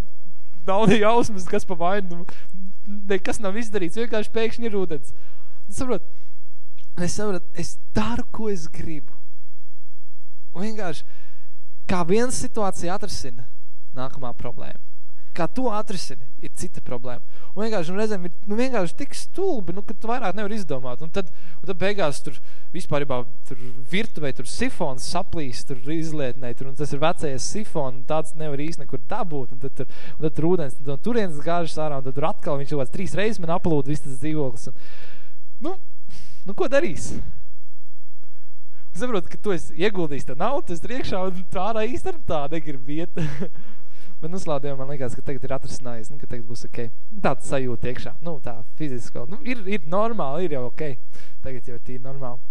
nav ne jausmas, kas pa vainu. Nekas nav izdarīts, vienkārši pēkšņi ir ūdens. Saprot, es saprotu, es daru, ko es gribu. Un vienkārši, kā viena situācija atrisina nākamā problēma. Kā to atrisina, ir cita problēma. Un vienkārši, un reizēm ir nu, vienkārši tik stulbi, nu, ka tu vairāk nevar izdomāt. Un tad, un tad beigās tur vispārībā tur virtuvē, tur sifons saplīs, tur izlietnē, tur, un tas ir vecais sifon, un tāds nevar īsti nekur dabūt. Un tad tur, un tad tur ūdens, un turienes gāžas ārā, un tad tur atkal viņš kaut trīs reizes man aplūd viss tas dzīvoklis. Un, nu, nu, ko darīs? Saprot, ka tu esi ieguldījis tā naudu, tu esi iekšā un tā ārā īsti tā negrib vieta. Bet uzlādījumā man liekas, ka tagad ir atrasinājies, nu, ka tagad būs ok. Tāds sajūta iekšā, nu, tā fizisko. Nu, ir, ir normāli, ir jau ok. Tagad jau ir tīri normāli.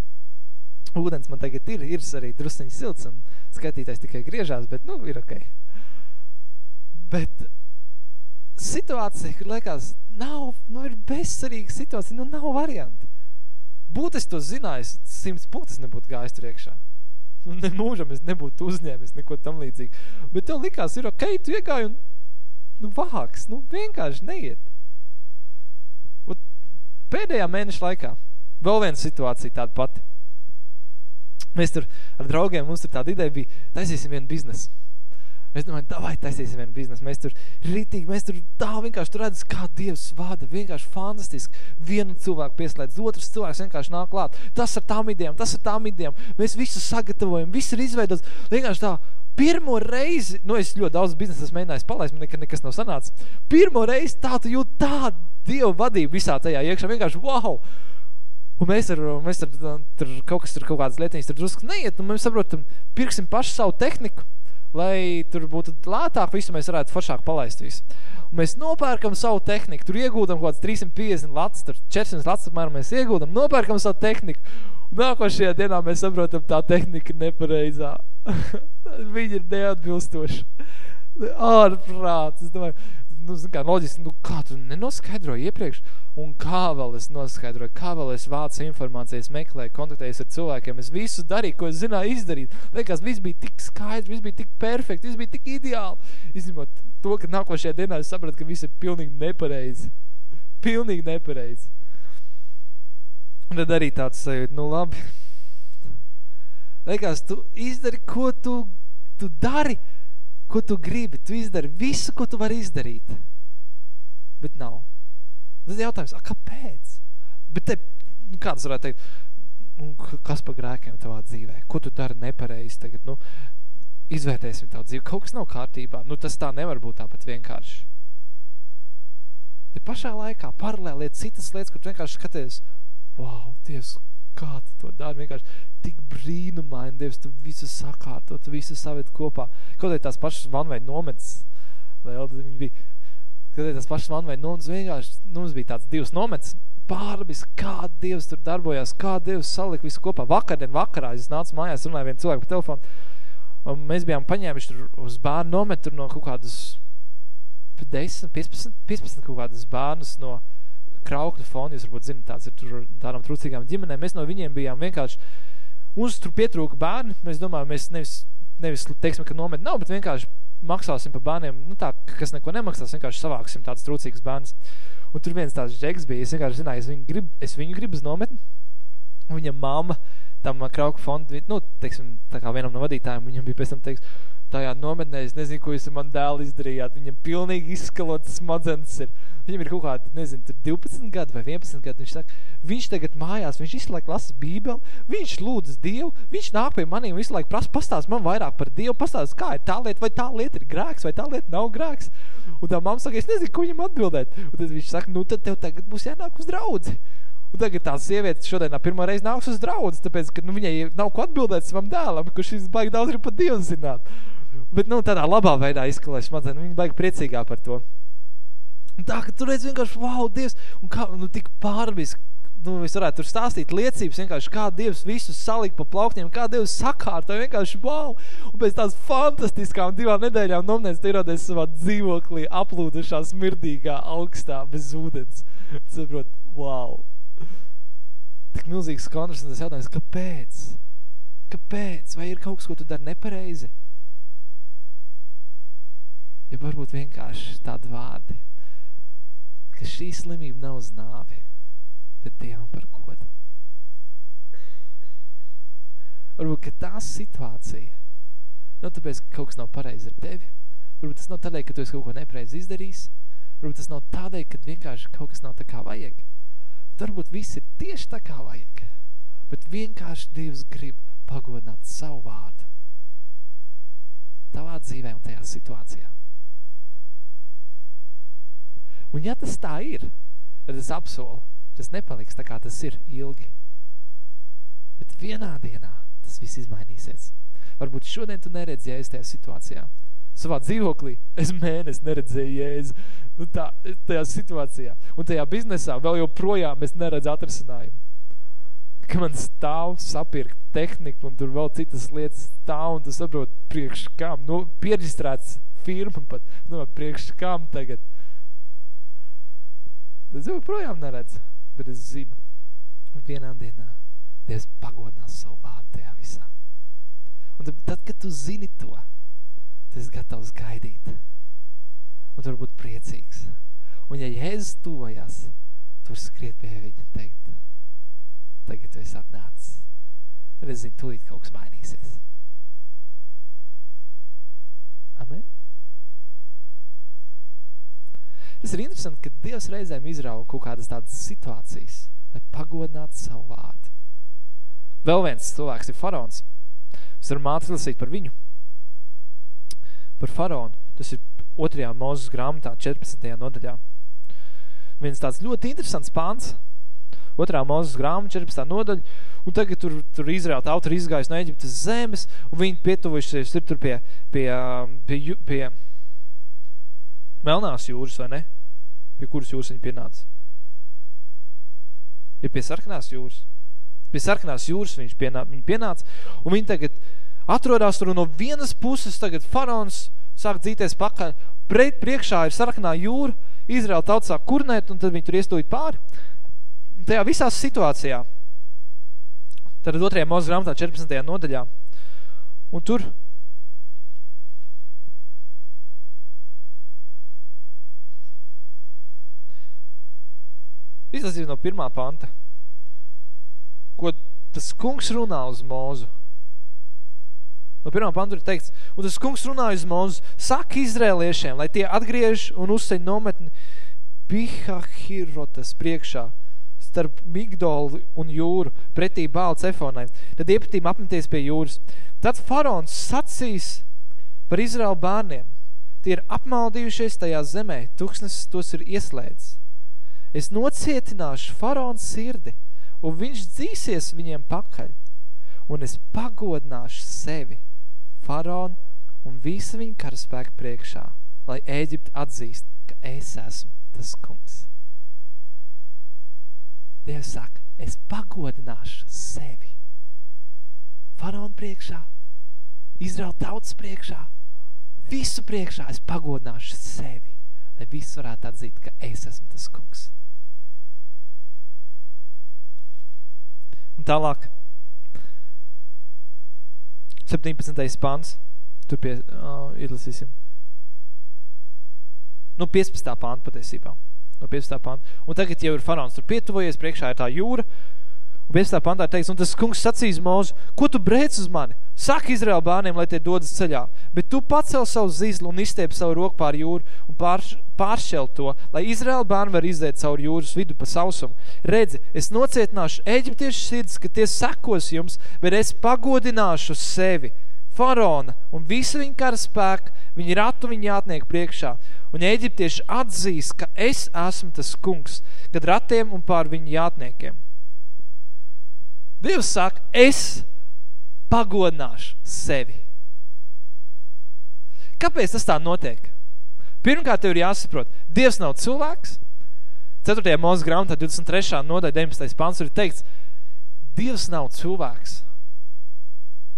Ūdens man tagad ir, ir arī drusciņi silts un skatītais tikai griežās, bet, nu, ir ok. Bet situācija, kur liekas, nav, nu, ir bezsarīga situācija, nu, nav varianti. Būtu es to zinājis, simts punktus nebūtu gājis tur iekšā. Nu, ne mūžam es nebūtu uzņēmis neko tam līdzīgi. Bet tev likās, ir ok, tu iegāji un, nu, vāks, nu, vienkārši neiet. Un pēdējā mēneša laikā vēl viena situācija tāda pati. Mēs tur ar draugiem, mums tur tāda ideja bija, taisīsim vienu biznesu. Mēs domājam, davai taisīsim vienu biznesu. Mēs tur ritīgi, mēs tur tā vienkārši tur redzam, kā Dievs vada. Vienkārši fantastiski. Vienu cilvēku pieslēdz, otrs cilvēks vienkārši nāk klāt. Tas ar tām idejām, tas ar tām idejām. Mēs visu sagatavojam, viss ir izveidots. Vienkārši tā, pirmo reizi, nu es ļoti daudz biznesas mēģinājis palaist, man nekad nekas nav sanācis. Pirmo reizi tā tu jūt tā Dieva vadību visā tajā iekšā. Vienkārši, wow! Un mēs ar, mēs ar tur kaut kas tur kaut kādas lietiņas tur drusku neiet, un mēs saprotam, pirksim pašu savu tehniku, lai tur būtu lētāk visu, mēs varētu foršāk palaist visu. Un mēs nopērkam savu tehniku, tur iegūdam kaut kāds 350 lats, tur 400 lats apmēram mēs iegūdam, nopērkam savu tehniku. Un nākošajā dienā mēs saprotam, tā tehnika nepareizā. Viņi ir neatbilstoši. Ārprāts. Es domāju, nu, zin kā, loģiski, nu, kā tu nenoskaidroji iepriekš? Un kā vēl es noskaidroju, kā vēl es vācu informācijas, meklēju, kontaktējos ar cilvēkiem, es visu darīju, ko es zināju izdarīt. Liekas, viss bija tik skaidrs, viss bija tik perfekti, viss bija tik ideāli. Izņemot to, ka nākošajā dienā es sapratu, ka viss ir pilnīgi nepareizi. Pilnīgi nepareizi. Un tad arī tāds sajūt, nu labi. Liekas, tu izdari, ko tu, tu dari, ko tu gribi. Tu izdari visu, ko tu vari izdarīt. Bet nav. Tad jautājums, a, kāpēc? Bet te, nu, kāds varētu teikt, nu, kas pa grēkiem tavā dzīvē? Ko tu dari nepareizi tagad? Nu, izvērtēsim tavu dzīvi. Kaut kas nav kārtībā. Nu, tas tā nevar būt tāpat vienkārši. Te pašā laikā paralēli ir citas lietas, kur tu vienkārši skaties, wow, Dievs, kā tu to dari? Vienkārši tik brīnumaini, Dievs, tu visu sakārto, tu visu saved kopā. Kaut arī tās pašas vanvei nomets, vēl viņi bija kad tas pašs man vai nomas vienkārši, nu, mums bija tāds divs nomets, pārbis, kā Dievs tur darbojās, kā Dievs salika visu kopā. Vakardien vakarā es nācu mājās, runāju vienu cilvēku pa telefonu, un mēs bijām paņēmuši tur uz bērnu nometu no kaut kādas 10, 15, 15 kaut kādas bērnus no kraukļu fona, jūs varbūt zinat, tāds ir tur tādām trūcīgām ģimenēm. Mēs no viņiem bijām vienkārši, mums tur pietrūka bērni, mēs domājam, mēs nevis, nevis teiksim, ka nomet nav, bet vienkārši maksāsim par bērniem, nu tā, kas neko nemaksās, vienkārši savāksim tāds trūcīgs bērns. Un tur viens tāds džeks bija, es vienkārši zināju, es viņu, grib, es viņu gribu uz nometni, viņa mamma tam krauku fondu, nu, teiksim, tā kā vienam no vadītājiem, viņam bija pēc tam teiks, tajā nometnē, es nezinu, ko jūs man dēlu izdarījāt, viņam pilnīgi izskalots smadzenes ir, viņam ir kaut kādi, nezinu, tur 12 gadi vai 11 gadi, viņš saka, viņš tagad mājās, viņš visu laiku lasa bībeli, viņš lūdz Dievu, viņš nāk pie maniem visu laiku prasa, pastāst man vairāk par Dievu, pastāst, kā ir tā lieta, vai tā lieta ir grēks, vai tā lieta nav grēks. Un tā mamma saka, es nezinu, ko viņam atbildēt. Un tad viņš saka, nu tad tev tagad būs jānāk uz draudzi. Un tagad tā sieviete šodienā pirmā reize nāks uz draudzi, tāpēc, ka nu, viņai nav ko atbildēt savam dēlam, kurš šis baigi daudz ir pat Dievu zināt. Bet, nu, tādā labā veidā izkalēs mazliet, viņa baigi priecīgā par to. Un tā, ka tur redz vienkārši, wow, Dievs, un kā, nu, tik pārbis, nu, es varētu tur stāstīt liecības, vienkārši kā Dievs visus salika pa plauktiem, kā Dievs sakārto, vienkārši wow! Un pēc tās fantastiskām divām nedēļām nomnēs tu ierodies savā dzīvoklī aplūdušā smirdīgā augstā bez ūdens. Saprot, wow! Tik milzīgs kontrast un tas jautājums, kāpēc? Kāpēc? Vai ir kaut kas, ko tu dari nepareizi? Ja varbūt vienkārši tādi vārdi, ka šī slimība nav uz nāvi, bet Dievam par godu. Varbūt, ka tā situācija, nu tāpēc, ka kaut kas nav pareizi ar tevi, varbūt tas nav tādēļ, ka tu esi kaut ko nepareizi izdarījis, varbūt tas nav tādēļ, ka vienkārši kaut kas nav tā kā vajag, bet varbūt viss ir tieši tā kā vajag, bet vienkārši Dievs grib pagodināt savu vārdu tavā dzīvē un tajā situācijā. Un ja tas tā ir, tad es apsolu, tas nepaliks tā kā tas ir ilgi. Bet vienā dienā tas viss izmainīsies. Varbūt šodien tu neredzi jēzi tajā situācijā. Savā dzīvoklī es mēnesi neredzēju jēzi nu tā, tajā situācijā. Un tajā biznesā vēl joprojām es neredzu atrisinājumu. Ka man stāv sapirkt tehniku un tur vēl citas lietas stāv un tu saprot priekš kam. Nu, pierģistrēts firma pat. Nu, priekš kam tagad. Es joprojām neredzu bet es zinu, vienā dienā Dievs pagodinās savu vārdu tajā visā. Un tad, tad kad tu zini to, tu esi gatavs gaidīt. Un tu būt priecīgs. Un ja Jēzus tuvojās, tu vari skriet pie viņa un teikt, tagad tu esi atnācis. Un es zinu, tūlīt kaut kas mainīsies. Amen. Tas ir interesanti, ka Dievs reizēm izrauga kaut kādas tādas situācijas, lai pagodinātu savu vārdu. Vēl viens cilvēks ir faraons. Mēs varam ātri lasīt par viņu. Par faraonu. Tas ir otrajā mūzes grāmatā, 14. nodaļā. Viens tāds ļoti interesants pāns. Otrā mūzes grāmata, 14. nodaļa. Un tagad tur, tur Izraela tauta ir izgājis no Eģiptes zemes, un viņi pietuvušies ir tur pie, pie, pie, pie, pie Melnās jūras, vai ne? Pie kuras jūras viņi pienāca? Ir pie sarkanās jūras. Pie sarkanās jūras viņš pienāca, viņi pienāca, un viņi tagad atrodas tur no vienas puses, tagad faraons sāk dzīties pakaļ, pret priekšā ir sarkanā jūra, Izraela tauta sāk kurnēt, un tad viņi tur iestūjīt pāri. Un tajā visā situācijā, tad otrajā mūzes grāmatā 14. nodaļā, un tur Izlasīsim no pirmā panta. Ko tas kungs runā uz mūzu. No pirmā panta ir teikts, un tas kungs runā uz mūzu, saka izrēliešiem, lai tie atgriež un uzceļ nometni Pihahirotas priekšā, starp Migdolu un jūru, pretī Bāla cefonai. Tad iepatīm apmeties pie jūras. Tad faraons sacīs par Izraēlu bērniem. Tie ir apmaldījušies tajā zemē, tuksnesis tos ir ieslēdzis. Es nocietināšu faraona sirdi, un viņš dzīsies viņiem pakaļ, un es pagodināšu sevi, faraonu un visu viņa karaspēku priekšā, lai Ēģipte atzīst, ka es esmu tas kungs. Dievs saka, es pagodināšu sevi. Faraona priekšā, Izraela tautas priekšā, visu priekšā es pagodināšu sevi, lai viss varētu atzīt, ka es esmu tas kungs. Un tālāk, 17. pants, tur pie, uh, izlasīsim. Nu, 15. panta patiesībā. No 15. panta. Un tagad jau ir faraons tur pietuvojies, priekšā ir tā jūra. Un 15. pantā ir teiks, un tas kungs sacīs mūzu, ko tu brēc uz mani? Saka Izraēla bērniem, lai tie dodas ceļā. Bet tu pacel savu zizlu un izstiep savu roku pār jūru un pārš, pāršķel to, lai Izraēla bērni var iziet caur jūras vidu pa sausumu. Redzi, es nocietināšu eģiptiešu sirds, ka tie sekos jums, bet es pagodināšu sevi – faraona un visu viņa kara spēku, viņa ratu viņa jātnieku priekšā. Un eģiptieši atzīs, ka es esmu tas kungs, kad ratiem un pār viņu jātniekiem. Dievs saka, es pagodināšu sevi. Kāpēc tas tā notiek? Pirmkārt, tev ir jāsaprot, Dievs nav cilvēks. 4. mūzes grāmatā 23. nodaļa 19. pants ir teikts, Dievs nav cilvēks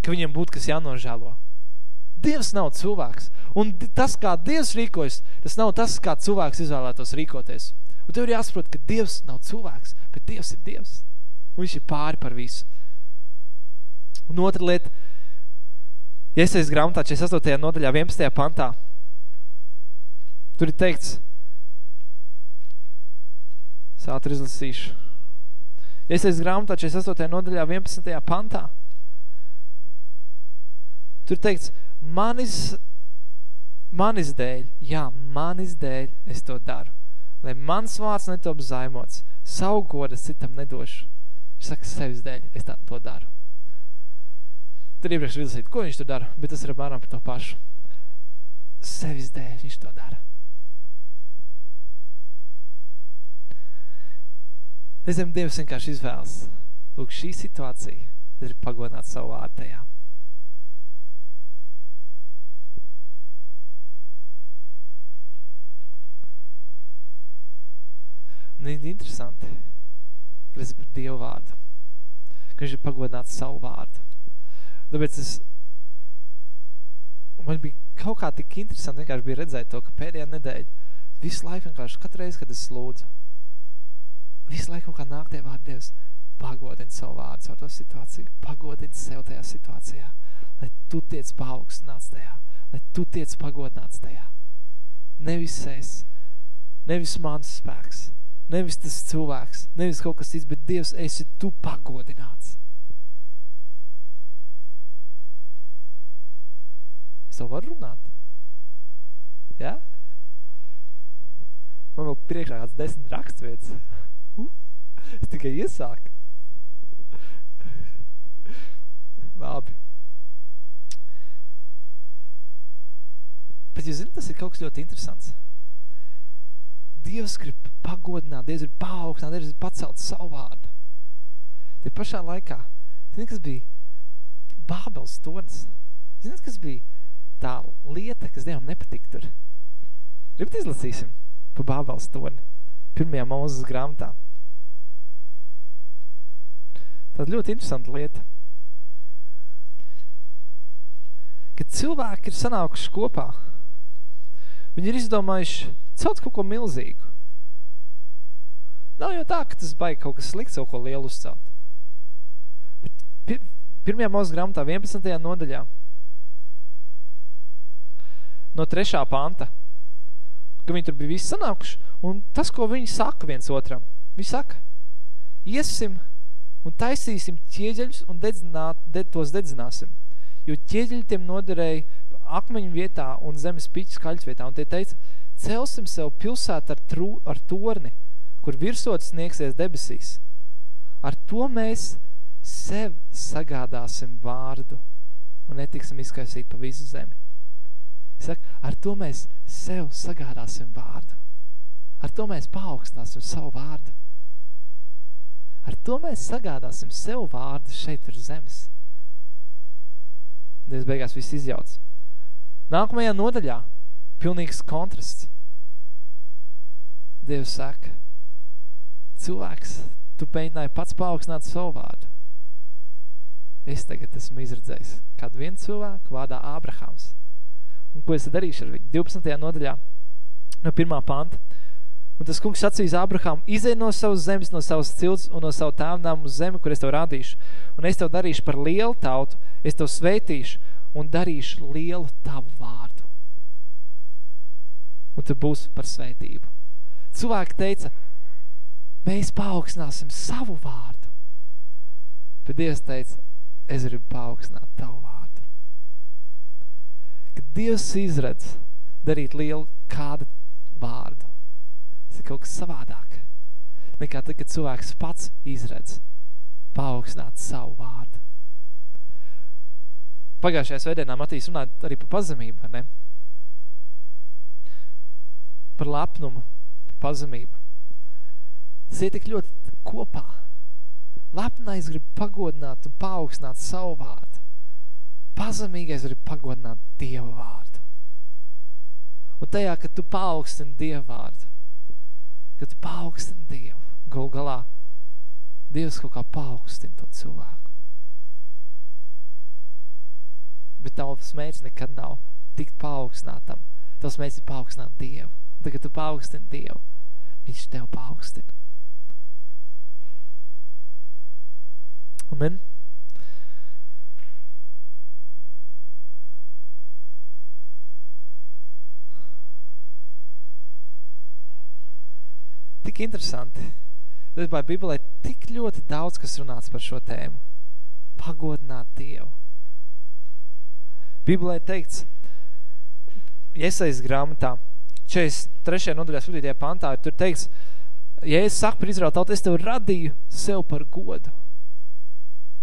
ka viņiem būtu kas jānožēlo. Dievs nav cilvēks. Un tas, kā Dievs rīkojas, tas nav tas, kā cilvēks izvēlētos rīkoties. Un tev ir jāsaprot, ka Dievs nav cilvēks, bet Dievs ir Dievs. Un viņš ir pāri par visu. Un otra lieta, Iesaist grāmatā 48. nodaļā 11. pantā, tur ir teikts, sātri izlasīšu. Iesaist grāmatā 48. nodaļā 11. pantā, Tur teikts, manis, manis dēļ, jā, manis dēļ es to daru. Lai mans vārds netop zaimots, savu godu citam nedošu. Viņš saka, sevis dēļ, es tā, to daru. Tad iepriekš izlasīt, ko viņš to dara, bet tas ir apmēram par to pašu. Sevis dēļ viņš to dara. Reizēm Dievs vienkārši izvēlas. Lūk, šī situācija ir pagodināt savu vārdu tajā. Un ir interesanti, ka tas ir par Dievu vārdu. Ka viņš ir pagodināts savu vārdu. Tāpēc es, man bija kaut kā tik interesanti vienkārši bija redzēt to, ka pēdējā nedēļa visu laiku vienkārši katru reizi, kad es lūdzu, visu laiku kaut kā nāk tie vārdi Dievs, pagodini savu vārdu savu to situāciju, pagodini sev tajā situācijā, lai tu tiec paaugstināts tajā, lai tu tiec pagodināts tajā. Nevis es, nevis mans spēks, Nevis tas cilvēks, nevis kaut kas cits, bet Dievs, esi tu pagodināts. Tev varu runāt? Ja? Man vēl priekšā kāds desmit rakstvietas. Uh, es tikai iesāku. Labi. Bet jūs zināt, tas ir kaut kas ļoti interesants. Dievs grib pagodināt, Dievs ir paaugstināt, Dievs ir pacelt savu vārdu. Te pašā laikā, zini, kas bija Bābels tornis? Zini, kas bija tā lieta, kas Dievam nepatik tur? Gribat izlasīsim pa Bābels torni. Pirmajā Mūzes grāmatā. Tāda ļoti interesanta lieta. Kad cilvēki ir sanākuši kopā, viņi ir izdomājuši celt kaut ko milzīgu. Nav jau tā, ka tas baigi kaut kas slikts, kaut ko lielu uzcelt. Bet pir, pirmajā mūsu grāmatā 11. nodaļā no trešā panta, ka viņi tur bija visi sanākuši, un tas, ko viņi saka viens otram, viņi saka, iesim un taisīsim ķieģeļus un dedzināt, de, tos dedzināsim, jo ķieģeļi tiem noderēja akmeņu vietā un zemes piķu skaļas vietā, un tie teica, celsim sev pilsētu ar, trū, ar torni, kur virsot sniegsies debesīs. Ar to mēs sev sagādāsim vārdu un netiksim izkaisīt pa visu zemi. Saka, ar to mēs sev sagādāsim vārdu. Ar to mēs paaugstināsim savu vārdu. Ar to mēs sagādāsim sev vārdu šeit uz zemes. Dievs beigās viss izjauc. Nākamajā nodaļā pilnīgs kontrasts. Dievs saka, cilvēks, tu mēģināji pats paaugstināt savu vārdu. Es tagad esmu izredzējis kādu vienu cilvēku vārdā Ābrahams. Un ko es darīšu ar viņu? 12. nodaļā no pirmā panta. Un tas kungs sacīs Ābrahām, izej no savas zemes, no savas cilts un no savu tēvnām uz zemi, kur es tev rādīšu. Un es tev darīšu par lielu tautu, es tev sveitīšu un darīšu lielu tavu vārdu. Un tu būsi par sveitību. Cilvēki teica, mēs paaugstināsim savu vārdu. Bet Dievs teica, es gribu paaugstināt tavu vārdu. Kad Dievs izredz darīt lielu kādu vārdu, tas ir kaut kas savādāk. Nekā tad, kad cilvēks pats izredz paaugstināt savu vārdu. Pagājušajā svētdienā Matīs runāja arī par pazemību, ne? Par lepnumu, par pazemību. Tas ir tik ļoti kopā. Lepnais grib pagodināt un paaugstināt savu vārdu. Pazemīgais grib pagodināt Dieva vārdu. Un tajā, kad tu paaugstini Dieva vārdu, kad tu paaugstini Dievu, gal galā, Dievs kaut kā paaugstina to cilvēku. Bet tavs mērķis nekad nav tikt paaugstinātam. Tavs mērķis ir paaugstināt Dievu. Un tagad tu paaugstini Dievu, viņš tev paaugstina. Amen. Tik interesanti. Vai Bibelē tik ļoti daudz, kas runāts par šo tēmu. Pagodināt Dievu. Bibelē teikts, Iesaijas grāmatā, 43. nodaļā 7. pantā, tur teikts, ja es saku par Izraelu tautu, es tev radīju sev par godu.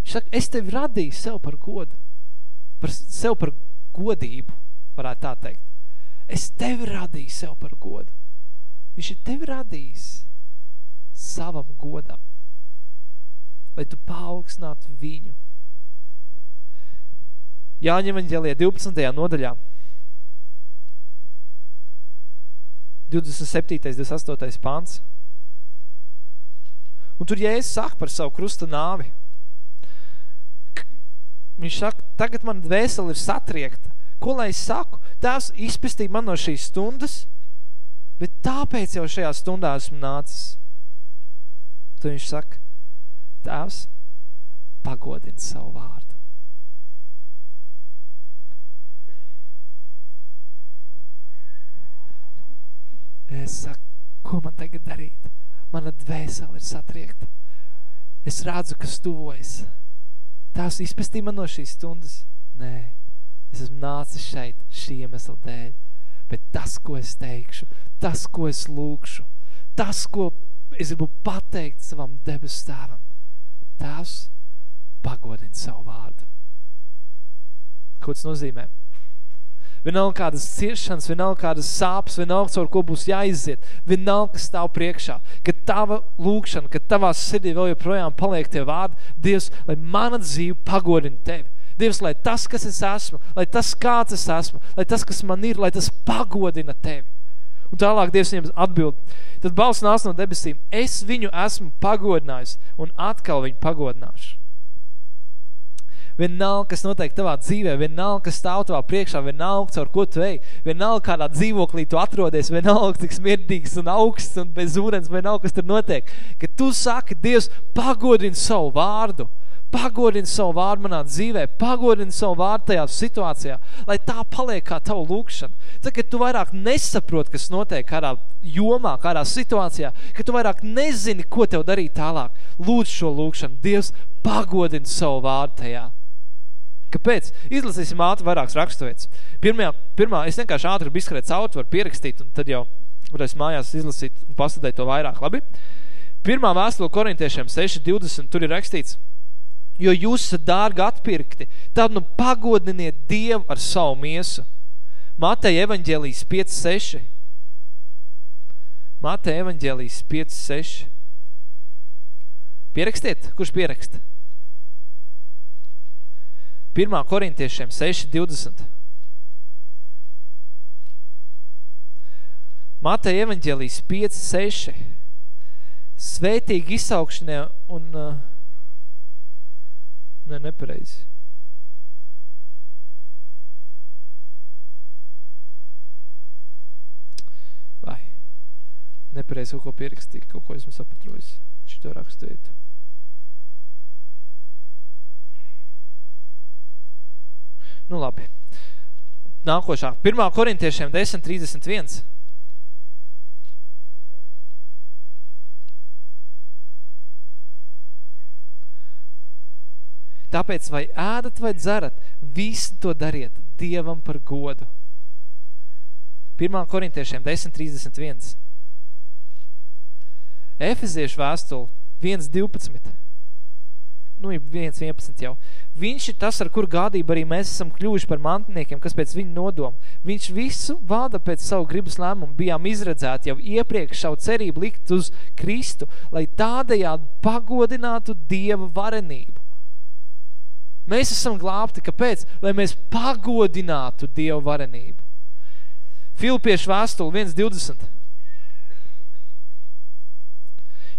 Viņš saka, es tevi radīju sev par godu, par sev par godību, varētu tā teikt. Es tevi radīju sev par godu. Viņš ir tevi radījis savam godam, lai tu paaugstinātu viņu. Jāņa evaņģēlijā 12. nodaļā 27. 28. pants. Un tur Jēzus saka par savu krusta nāvi. Viņš saka, tagad man dvēseli ir satriekta. Ko lai es saku? Tēvs izpestī man no šīs stundas, bet tāpēc jau šajā stundā esmu nācis. Tad viņš saka, tēvs, pagodini savu vārdu. Es saku, ko man tagad darīt? Mana dvēsele ir satriekta. Es redzu, kas tuvojas. Tās izpestī man no šīs stundas. Nē, es esmu nācis šeit šī iemesla dēļ. Bet tas, ko es teikšu, tas, ko es lūkšu, tas, ko es gribu pateikt savam debesu tēvam, tēvs pagodina savu vārdu. Ko tas nozīmē? vienalga kādas ciešanas, vienalga kādas sāpes, vienalga, caur ko būs jāiziet, vienalga, kas stāv priekšā, ka tava lūkšana, ka tavā sirdī vēl joprojām paliek tie vārdi, Dievs, lai mana dzīve pagodina tevi. Dievs, lai tas, kas es esmu, lai tas, kāds es esmu, lai tas, kas man ir, lai tas pagodina tevi. Un tālāk Dievs viņiem atbild. Tad balss nāc no debesīm. Es viņu esmu pagodinājis un atkal viņu pagodināšu vienalga, kas notiek tavā dzīvē, vienalga, kas stāv tavā priekšā, vienalga, caur ko tu ej, vienalga, kādā dzīvoklī tu atrodies, vienalga, cik smirdīgs un augsts un bez ūdens, vienalga, kas tur notiek, ka tu saki, Dievs, pagodini savu vārdu, pagodini savu vārdu manā dzīvē, pagodini savu vārdu tajā situācijā, lai tā paliek kā tavu lūkšana. Tad, kad tu vairāk nesaprot, kas notiek kādā jomā, kādā situācijā, ka tu vairāk nezini, ko tev darīt tālāk, lūdz šo lūkšanu. Dievs, pagodini savu vārdu tajā. Kāpēc? Izlasīsim ātri vairākas raksturvietas. Pirmajā, pirmā, es vienkārši ātri gribu izskrēt caur, varu pierakstīt, un tad jau varēs mājās izlasīt un pastudēt to vairāk, labi? Pirmā vēstule korintiešiem 6.20, tur ir rakstīts, jo jūs esat dārgi atpirkti, tad nu pagodiniet Dievu ar savu miesu. Mateja evaņģēlijas 5.6. Mateja evaņģēlijas 5.6. Pierakstiet? Kurš pieraksta? 1. korintiešiem 6.20. Mateja evaņģēlijas 5, 6. Svētīgi izsaukšanē un... Uh, ne, nepareizi. Vai? Nepareizi kaut ko pierakstīt, kaut ko esmu sapatrojis. Šito rakstu vietu. Nu labi. Nākošā. 1. korintiešiem 10.31. Tāpēc vai ēdat vai dzerat, visu to dariet Dievam par godu. 1. korintiešiem 10.31. Efeziešu vēstuli 1.12 nu, 1.11 jau. Viņš ir tas, ar kur gādību arī mēs esam kļuvuši par mantiniekiem, kas pēc viņa nodoma. Viņš visu vada pēc savu gribas lēmumu, bijām izredzēti jau iepriekš savu cerību likt uz Kristu, lai tādējādi pagodinātu Dieva varenību. Mēs esam glābti, kāpēc? Lai mēs pagodinātu Dieva varenību. Filipiešu vēstuli 1.20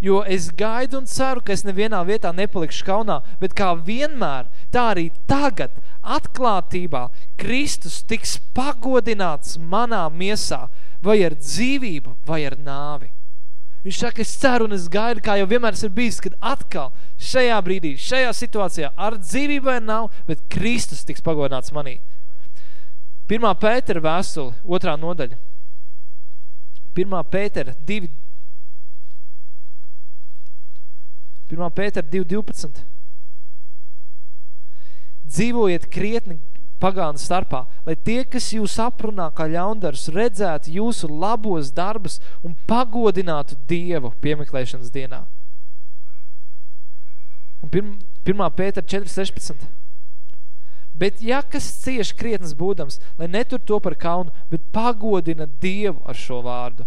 jo es gaidu un ceru, ka es nevienā vietā nepalikšu kaunā, bet kā vienmēr, tā arī tagad atklātībā Kristus tiks pagodināts manā miesā, vai ar dzīvību, vai ar nāvi. Viņš saka, es ceru un es gaidu, kā jau vienmēr ir bijis, kad atkal šajā brīdī, šajā situācijā ar dzīvību vai nav, bet Kristus tiks pagodināts manī. Pirmā Pētera vēstule, otrā nodaļa. Pirmā Pētera 2, 1. Pētera 2.12. Dzīvojiet krietni pagānu starpā, lai tie, kas jūs aprunā kā ļaundars, redzētu jūsu labos darbus un pagodinātu Dievu piemeklēšanas dienā. Un 1. Pētera 4.16. Bet ja kas cieš krietnes būdams, lai netur to par kaunu, bet pagodina Dievu ar šo vārdu.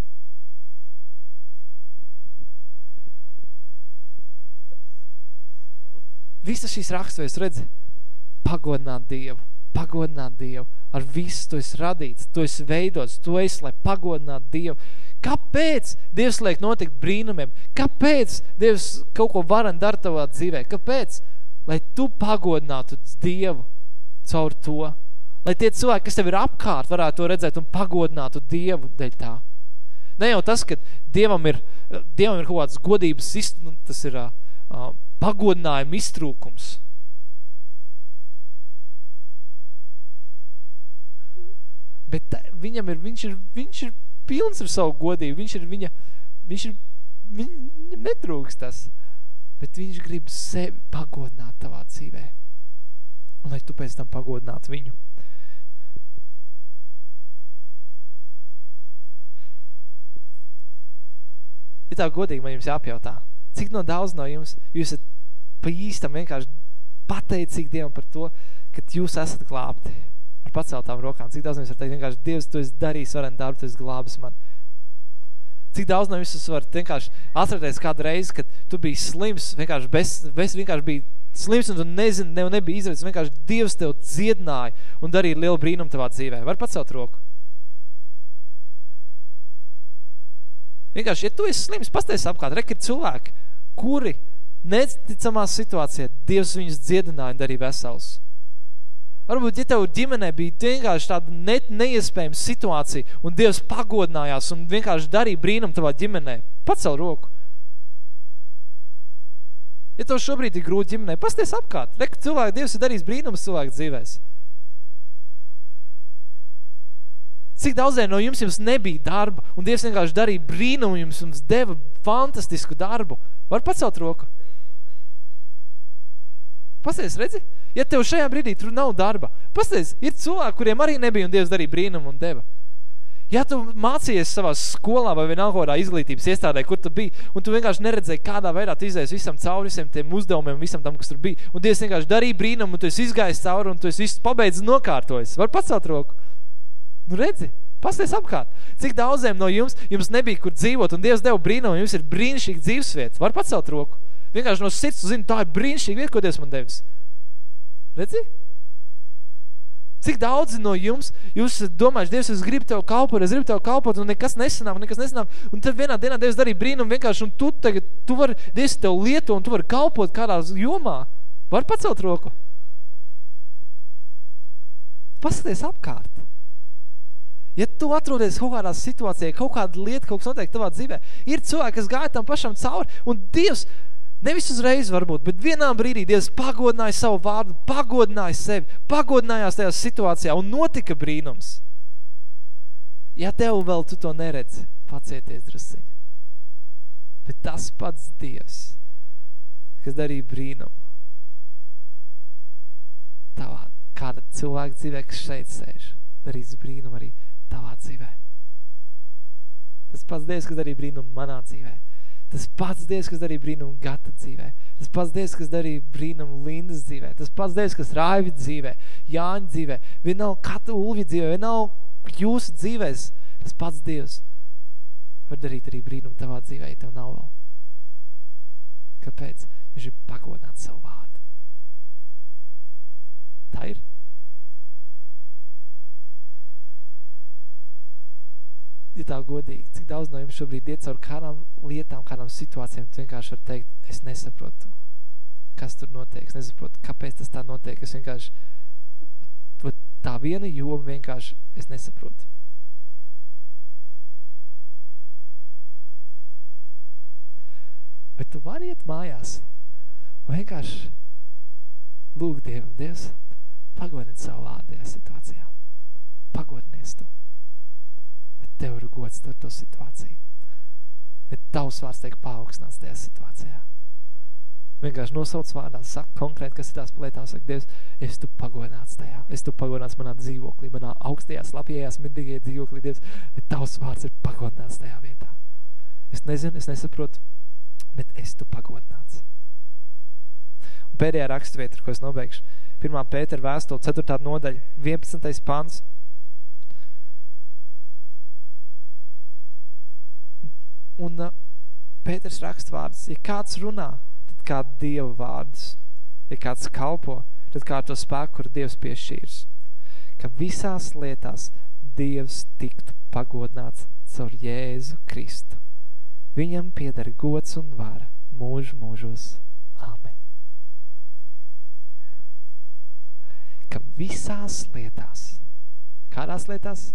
Visas šīs rakstvēs, redzi, pagodināt Dievu, pagodināt Dievu. Ar visu tu esi radīts, tu esi veidots, tu esi, lai pagodinātu Dievu. Kāpēc Dievs liek notikt brīnumiem? Kāpēc Dievs kaut ko varan dara tavā dzīvē? Kāpēc? Lai tu pagodinātu Dievu caur to. Lai tie cilvēki, kas tev ir apkārt, varētu to redzēt un pagodinātu Dievu dēļ tā. Ne jau tas, ka Dievam ir, Dievam ir kaut kāds godības, nu, tas ir uh, pagodinājuma iztrūkums. Bet viņam ir, viņš ir, viņš ir pilns ar savu godību, viņš ir viņa, viņš ir, viņam netrūks tas, bet viņš grib sevi pagodināt tavā dzīvē. Un lai tu pēc tam pagodinātu viņu. Ja tā godīgi man jums jāpjautā, Cik no daudz no jums, jūs esat pa īstam vienkārši pateicīgi Dievam par to, ka jūs esat glābti ar paceltām rokām. Cik daudz no jums var teikt vienkārši, Dievs, tu esi darījis varen darbu, tu esi glābis man. Cik daudz no jums var vienkārši atcerēties kādu reizi, kad tu biji slims, vienkārši bez, bez vienkārši biji slims un tu nezini, ne, nebija izredzes, vienkārši Dievs tev dziedināja un darīja lielu brīnumu tavā dzīvē. Var pacelt roku? Vienkārši, ja tu esi slims, pasties apkārt, rek ir cilvēki, kuri neticamā situācijā Dievs viņus dziedināja un darīja vesels. Varbūt, ja tev ģimenē bija vienkārši tāda ne, neiespējama situācija un Dievs pagodinājās un vienkārši darīja brīnumu tavā ģimenē, pacel roku. Ja tev šobrīd ir grūti ģimenē, pasties apkārt. Reka cilvēki, Dievs ir darījis brīnumus cilvēku dzīvēs. Cik daudziem no jums jums nebija darba, un Dievs vienkārši darīja brīnumu jums, jums deva fantastisku darbu. Var pacelt roku? Pasties, redzi? Ja tev šajā brīdī tur nav darba, pasties, ir cilvēki, kuriem arī nebija, un Dievs darīja brīnumu un deva. Ja tu mācījies savā skolā vai vienalga kādā izglītības iestādē, kur tu biji, un tu vienkārši neredzēji, kādā veidā tu izējies visam cauri, visiem tiem uzdevumiem, visam tam, kas tur bija, un Dievs vienkārši darīja brīnumu, un tu esi izgājis cauri, un tu esi visu pabeidz nokārtojis. Var pacelt roku? Nu redzi, pasties apkārt. Cik daudziem no jums, jums nebija kur dzīvot, un Dievs deva brīnumu, jums ir brīnišķīga dzīvesvieta. Var pacelt roku. Vienkārši no sirds, tu zini, tā ir brīnišķīga vieta, ko Dievs man devis. Redzi? Cik daudzi no jums, jūs domājuši, Dievs, es gribu tev kalpot, es gribu tev kalpot, un nekas nesanāk, nekas nesanāk, un tad vienā dienā Dievs darīja brīnumu vienkārši, un tu tagad, tu vari, Dievs tev lieto, un tu vari kalpot kādā jomā. Var pacelt roku? Paskaties apkārt. Ja tu atrodies kaut kādā situācijā, kaut kāda lieta, kaut kas notiek tavā dzīvē, ir cilvēki, kas gāja tam pašam cauri, un Dievs, Nevis uzreiz varbūt, bet vienā brīdī Dievs pagodināja savu vārdu, pagodināja sevi, pagodinājās tajā situācijā un notika brīnums. Ja tev vēl tu to neredzi, pacieties drusciņi. Bet tas pats Dievs, kas darīja brīnumu, tavā, kāda cilvēka dzīvē, kas šeit sēž, darīs brīnumu arī tavā dzīvē. Tas pats Dievs, kas darīja brīnumu manā dzīvē, Tas pats Dievs, kas darīja brīnumu Gata dzīvē. Tas pats Dievs, kas darīja brīnumu Lindas dzīvē. Tas pats Dievs, kas Raivi dzīvē, Jāņa dzīvē. Vienalga Kata Ulvi dzīvē, vienalga jūsu dzīvēs. Tas pats Dievs var darīt arī brīnumu tavā dzīvē, ja tev nav vēl. Kāpēc? Viņš ir pagodināt savu vārdu. Tā ir. Ja tā godīgi, cik daudz no jums šobrīd iet caur kādām lietām, kādām situācijām, tu vienkārši var teikt, es nesaprotu, kas tur notiek, es nesaprotu, kāpēc tas tā notiek, es vienkārši, tā viena joma vienkārši, es nesaprotu. Vai tu vari iet mājās un vienkārši lūg Dievam, Dievs, pagodiniet savu vārdu situācijā. Pagodinies tu tev ir gods ar to situāciju. Bet tavs vārds tiek paaugstināts tajā situācijā. Vienkārši nosauc vārdā, saka konkrēti, kas ir tās lietās, saka, Dievs, es tu pagodināts tajā, es tu pagodināts manā dzīvoklī, manā augstajā, slapjējās, mirdīgajā dzīvoklī, Dievs, bet tavs vārds ir pagodināts tajā vietā. Es nezinu, es nesaprotu, bet es tu pagodināts. Un pēdējā rakstvieta, ko es nobeigšu, 1. Pētera vēstule, 4. nodaļa, 11. pants, Un uh, Pēters raksta vārdus, ja kāds runā, tad kā Dieva vārdus. Ja kāds kalpo, tad kā to spēku, kur Dievs piešķīrs. Ka visās lietās Dievs tiktu pagodināts caur Jēzu Kristu. Viņam pieder gods un vara mūžu mūžos. Āmen. Ka visās lietās, kādās lietās?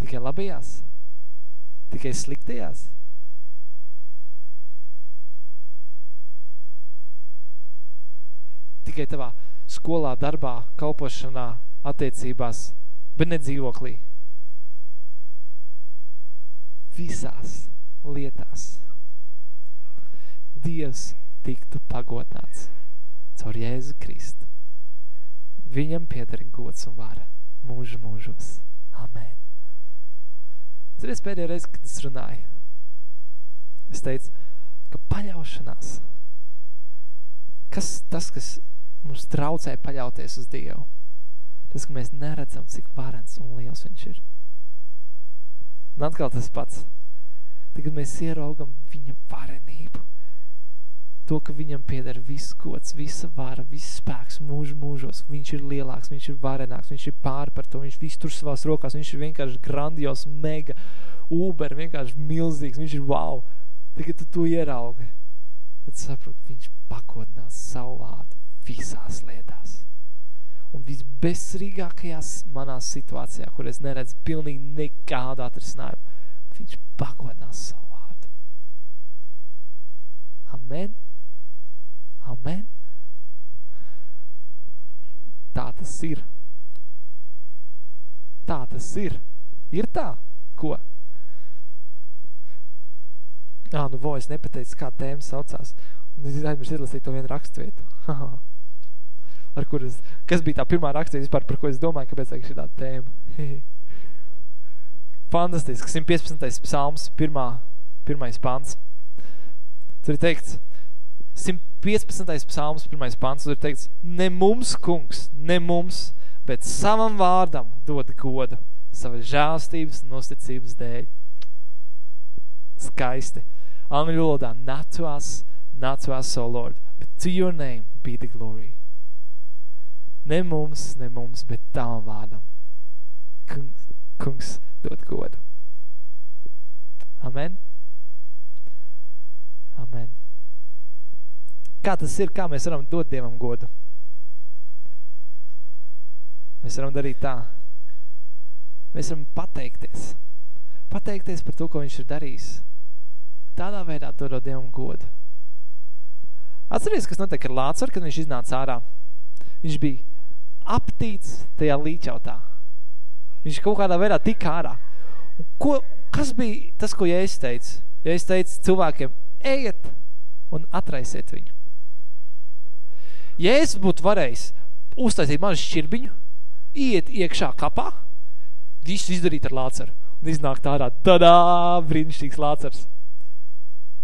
Tikai labajās? Tikai sliktajās? Tikai tavā skolā, darbā, kalpošanā, attiecībās, bet ne dzīvoklī. Visās lietās Dievs tiktu pagodināts caur Jēzu Kristu. Viņam pieder gods un vara mūžu mūžos. Amen. Zinies, pēdējā reize, kad es runāju, es teicu, ka paļaušanās, kas tas, kas mums traucē paļauties uz Dievu, tas, ka mēs neredzam, cik varens un liels viņš ir. Un atkal tas pats. Tagad mēs ieraugam viņa varenību, to, ka viņam pieder viss gods, visa vara, viss spēks mūžu mūžos. Viņš ir lielāks, viņš ir varenāks, viņš ir pār par to, viņš viss tur savās rokās, viņš ir vienkārši grandios, mega, uber, vienkārši milzīgs, viņš ir wow. Tagad tu to ieraugi, tad saprot, viņš pakodinās savu vārdu visās lietās. Un visbesrīgākajās manā situācijā, kur es neredzu pilnīgi nekādu atrisinājumu, viņš pakodinās savu vārdu. Amen. Amen. Tā tas ir. Tā tas ir. Ir tā? Ko? Ā, nu, vo, es nepateicu, kā tēma saucās. Un es aizmirst izlasīt to vienu rakstvietu. Ar kur es, kas bija tā pirmā rakstvieta vispār, par ko es domāju, kāpēc šī tā tēma. Fantastiski. 115. psalms, pirmā, pirmais pants. Tur ir teikts, 115. psalms, pirmais pants, tur ir teikts, ne mums, kungs, ne mums, bet savam vārdam dod godu, savas žālstības un nosticības dēļ. Skaisti. Angļu valodā, not to us, not to us, O Lord, but to your name be the glory. Ne mums, ne mums, bet tavam vārdam. Kungs, kungs dod godu. Amen. Amen. Kā tas ir, kā mēs varam dot Dievam godu? Mēs varam darīt tā. Mēs varam pateikties. Pateikties par to, ko viņš ir darījis. Tādā veidā to dod Dievam godu. Atceries, kas notiek ar Lācaru, kad viņš iznāca ārā. Viņš bija aptīts tajā līķautā. Viņš kaut kādā veidā tika ārā. Un ko, kas bija tas, ko Jēzus teica? Jēzus teica cilvēkiem, ejiet un atraisiet viņu. Jēzus būtu varējis uztaisīt mazu šķirbiņu, iet iekšā kapā, visu izdarīt ar lāceru un iznākt ārā, tadā, brīnišķīgs lācers.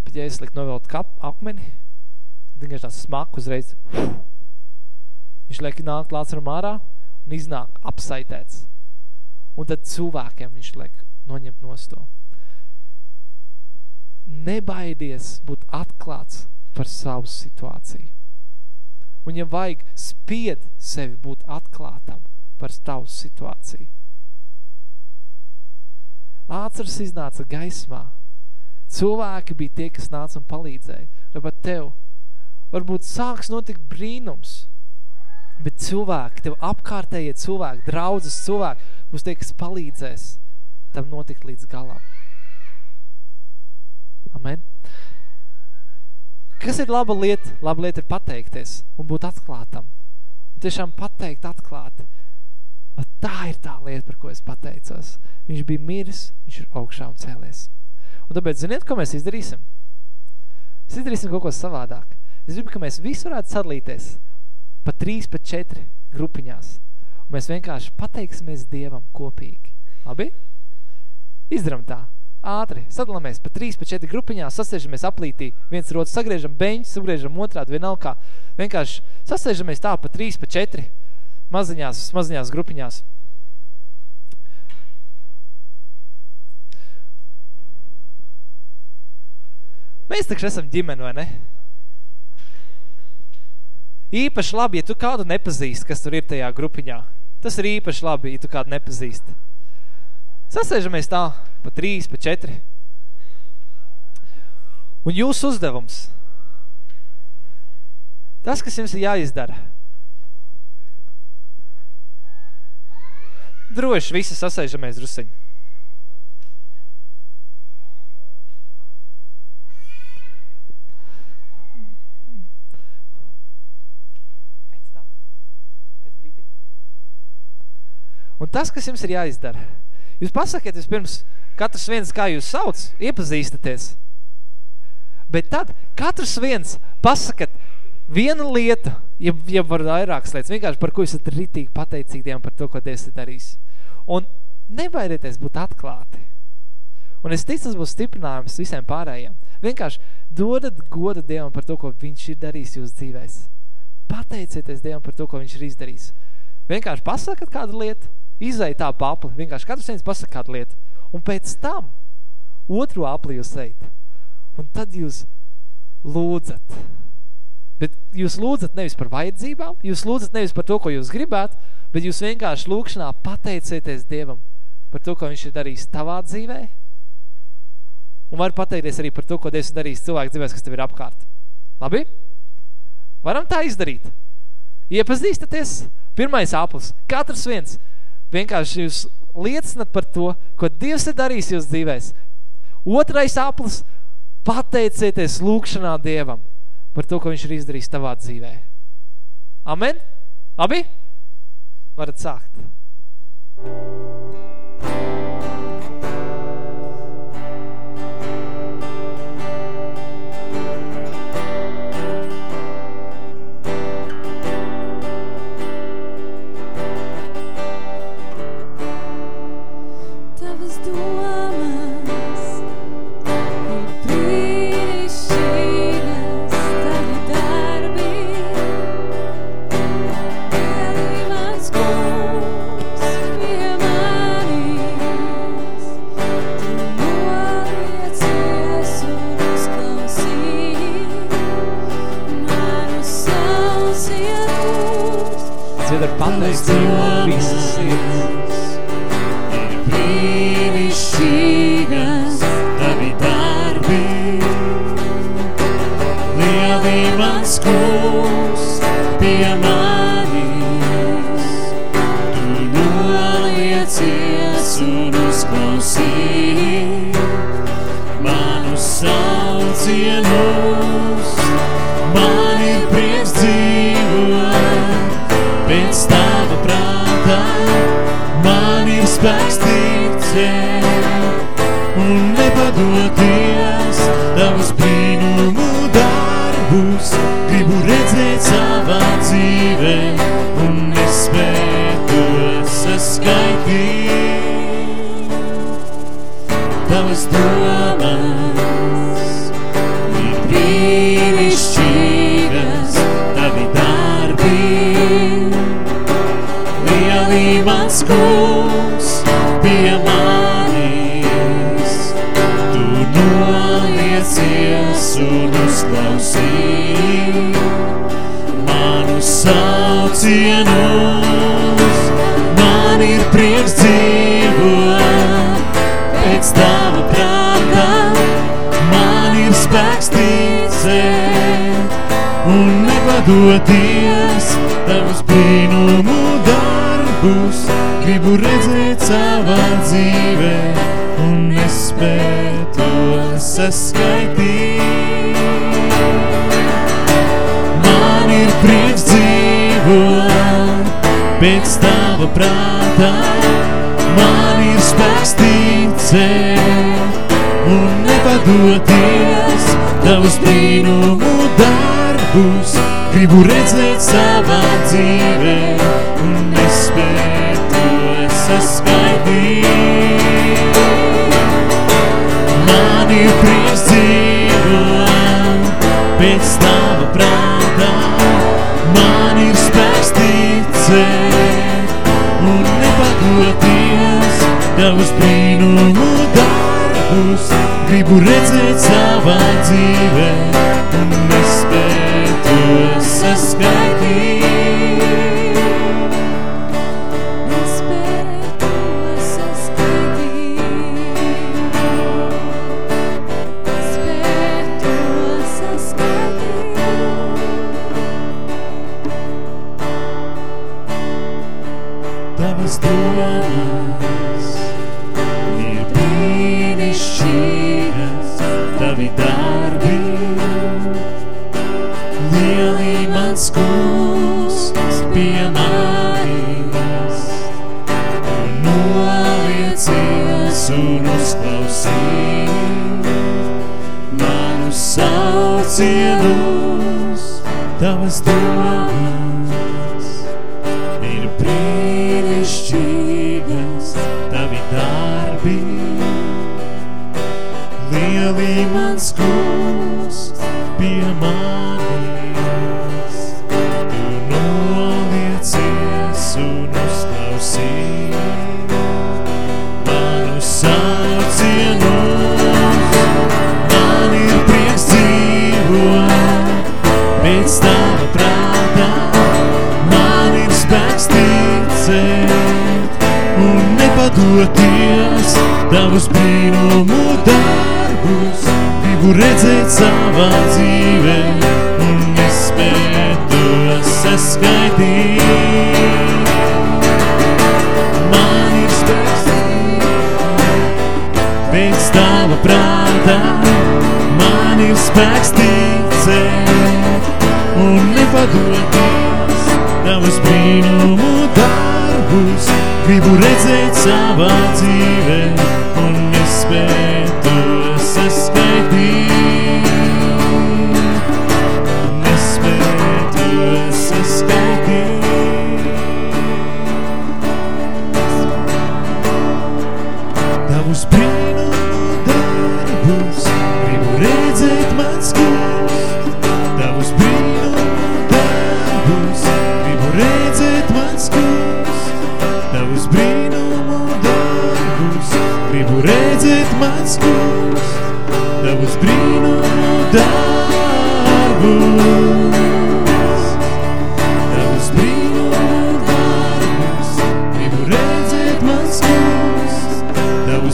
Bet Jēzus likt novelt kap, akmeni, vienkārši tās smaku uzreiz, viņš liek nākt lāceram ārā un iznāk apsaitēts. Un tad cilvēkiem viņš liek noņemt nosto. Nebaidies būt atklāts par savu situāciju. Un ja vajag spied sevi būt atklātam par tavu situāciju. Lācars iznāca gaismā. Cilvēki bija tie, kas nāca un palīdzēja. Tāpat tev varbūt sāks notikt brīnums, bet cilvēki, tev apkārtējie cilvēki, draudzes cilvēki, būs tie, kas palīdzēs tam notikt līdz galam. Amen. Kas ir laba lieta? Laba lieta ir pateikties un būt atklātam. Un tiešām pateikt atklāti. Tā ir tā lieta, par ko es pateicos. Viņš bija miris, viņš ir augšā un cēlies. Un tāpēc, ziniet, ko mēs izdarīsim? Mēs izdarīsim kaut ko savādāk. Es gribu, ka mēs visi varētu sadalīties pa trīs, pa četri grupiņās. Un mēs vienkārši pateiksimies Dievam kopīgi. Labi? Izdaram tā ātri sadalāmies pa trīs, pa četri grupiņās, sasēžamies aplītī, viens ar otru sagriežam beņķi, sagriežam otrādi, vienalga kā. Vienkārši sasēžamies tā pa trīs, pa četri maziņās, maziņās grupiņās. Mēs taču esam ģimeni, vai ne? Īpaši labi, ja tu kādu nepazīst, kas tur ir tajā grupiņā. Tas ir īpaši labi, ja tu kādu nepazīst. Sasēžamies tā, pa trīs, pa četri. Un jūsu uzdevums, tas, kas jums ir jāizdara, droši visi sasēžamies drusiņi. Un tas, kas jums ir jāizdara, jūs pasakiet vispirms, katrs viens, kā jūs sauc, iepazīstaties. Bet tad katrs viens pasakat vienu lietu, ja, ja var vairākas lietas, vienkārši par ko esat ritīgi pateicīgi Dievam par to, ko Dievs ir darījis. Un nebaidieties būt atklāti. Un es ticu, tas būs stiprinājums visiem pārējiem. Vienkārši dodat godu Dievam par to, ko viņš ir darījis jūs dzīvēs. Pateicieties Dievam par to, ko viņš ir izdarījis. Vienkārši pasakat kādu lietu, izai tā papli, vienkārši katrs viens pasaka kādu lietu. Un pēc tam otru apli jūs ejat. Un tad jūs lūdzat. Bet jūs lūdzat nevis par vajadzībām, jūs lūdzat nevis par to, ko jūs gribētu, bet jūs vienkārši lūkšanā pateicieties Dievam par to, ko viņš ir darījis tavā dzīvē. Un var pateikties arī par to, ko Dievs ir darījis cilvēku dzīvēs, kas tev ir apkārt. Labi? Varam tā izdarīt. Iepazīstaties. Pirmais aplis. Katrs viens. Vienkārši jūs liecinat par to, ko Dievs ir darījis jūs dzīvēs. Otrais aplis. Pateicieties lūkšanā Dievam par to, ko viņš ir izdarījis tavā dzīvē. Amen? Labi? Varat sākt.
Tavas
Peace. Man ir spēks ticēt un nepadoties tavus brīnumu darbus. Gribu redzēt savā dzīvē un nespētu saskaitīt tavas domas. Nepadoties tavus brīnumu darbus. Gribu redzēt savā dzīvē un nespētu saskaitīt. Man ir prieks dzīvot pēc tava prātā, man ir spēks ticēt un nepadoties tavus brīnumu darbus. Gribu redzēt savā dzīvē un nespētu saskaitīt. Man ir prieks dzīvot pēc tava prātā, man ir spēks ticēt un nepadoties tavus brīnumu darbus. Gribu redzēt savā dzīvē un nespētu saskaitīt.
Nespētu saskaitīt. Nespētu saskaitīt.
Tavas domas tavus brīnumu darbus. Gribu redzēt savā dzīvē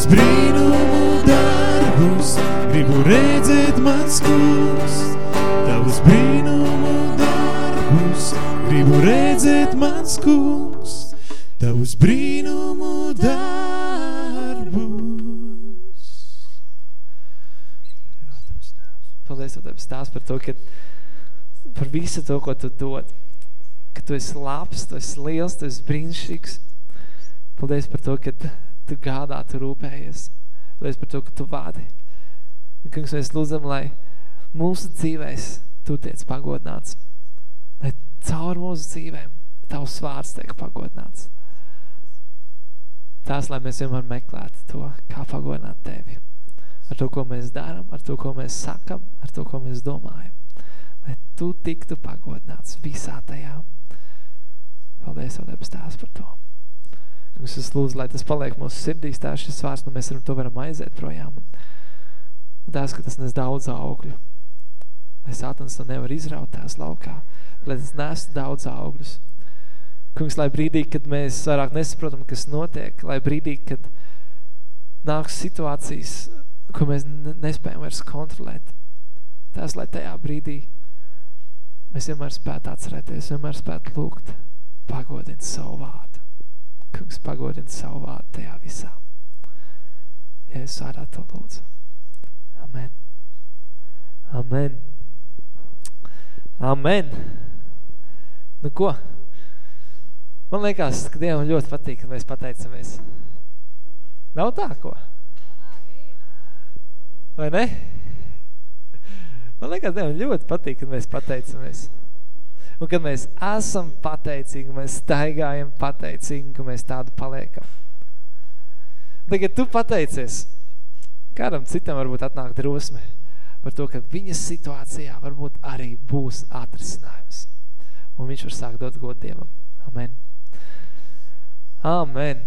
Tavus brīnumu darbus gribu redzēt, mans kungs. Tavus brīnumu darbus gribu redzēt, mans kungs. Tavus brīnumu darbus.
Paldies, tev stāsts par to, ka par visu to, ko tu dod. Ka tu esi labs, tu esi liels, tu esi brīnišķīgs. Paldies par to, ka Tu gādā, Tu rūpējies. Paldies par to, ka Tu vadi. Un, kungs, mēs lūdzam, lai mūsu dzīvēs Tu tiec pagodināts. Lai caur mūsu dzīvēm Tavs vārds tiek pagodināts. Tās, lai mēs vienmēr meklētu to, kā pagodināt Tevi. Ar to, ko mēs darām, ar to, ko mēs sakam, ar to, ko mēs domājam. Lai Tu tiktu pagodināts visā tajā. Paldies, Tev, Debes Tēvs, par to. Kungs, es lūdzu, lai tas paliek mūsu sirdīs, tā šis vārds, un mēs ar to varam aiziet projām. Un tās, ka tas nes daudz augļu. Lai sātans to nevar izraut tās laukā. Lai tas nes daudz augļus. Kungs, lai brīdī, kad mēs vairāk nesaprotam, kas notiek, lai brīdī, kad nāks situācijas, ko mēs nespējam vairs kontrolēt, tās, lai tajā brīdī mēs vienmēr spētu atcerēties, vienmēr spētu lūgt, pagodint savu vārdu. Kungs, pagodint savu vārdu tajā visā. Es vārdā to lūdzu. Amen. Amen. Amen. Nu ko? Man liekas, ka Dievam ļoti patīk, kad mēs pateicamies. Nav tā, ko? Vai ne? Man liekas, Dievam ļoti patīk, kad mēs pateicamies. Un kad mēs esam pateicīgi, mēs staigājam pateicīgi, ka mēs tādu paliekam. Tagad tu pateicies, kādam citam varbūt atnāk drosme par to, ka viņas situācijā varbūt arī būs atrisinājums. Un viņš var sākt dot god Dievam. Amen. Amen.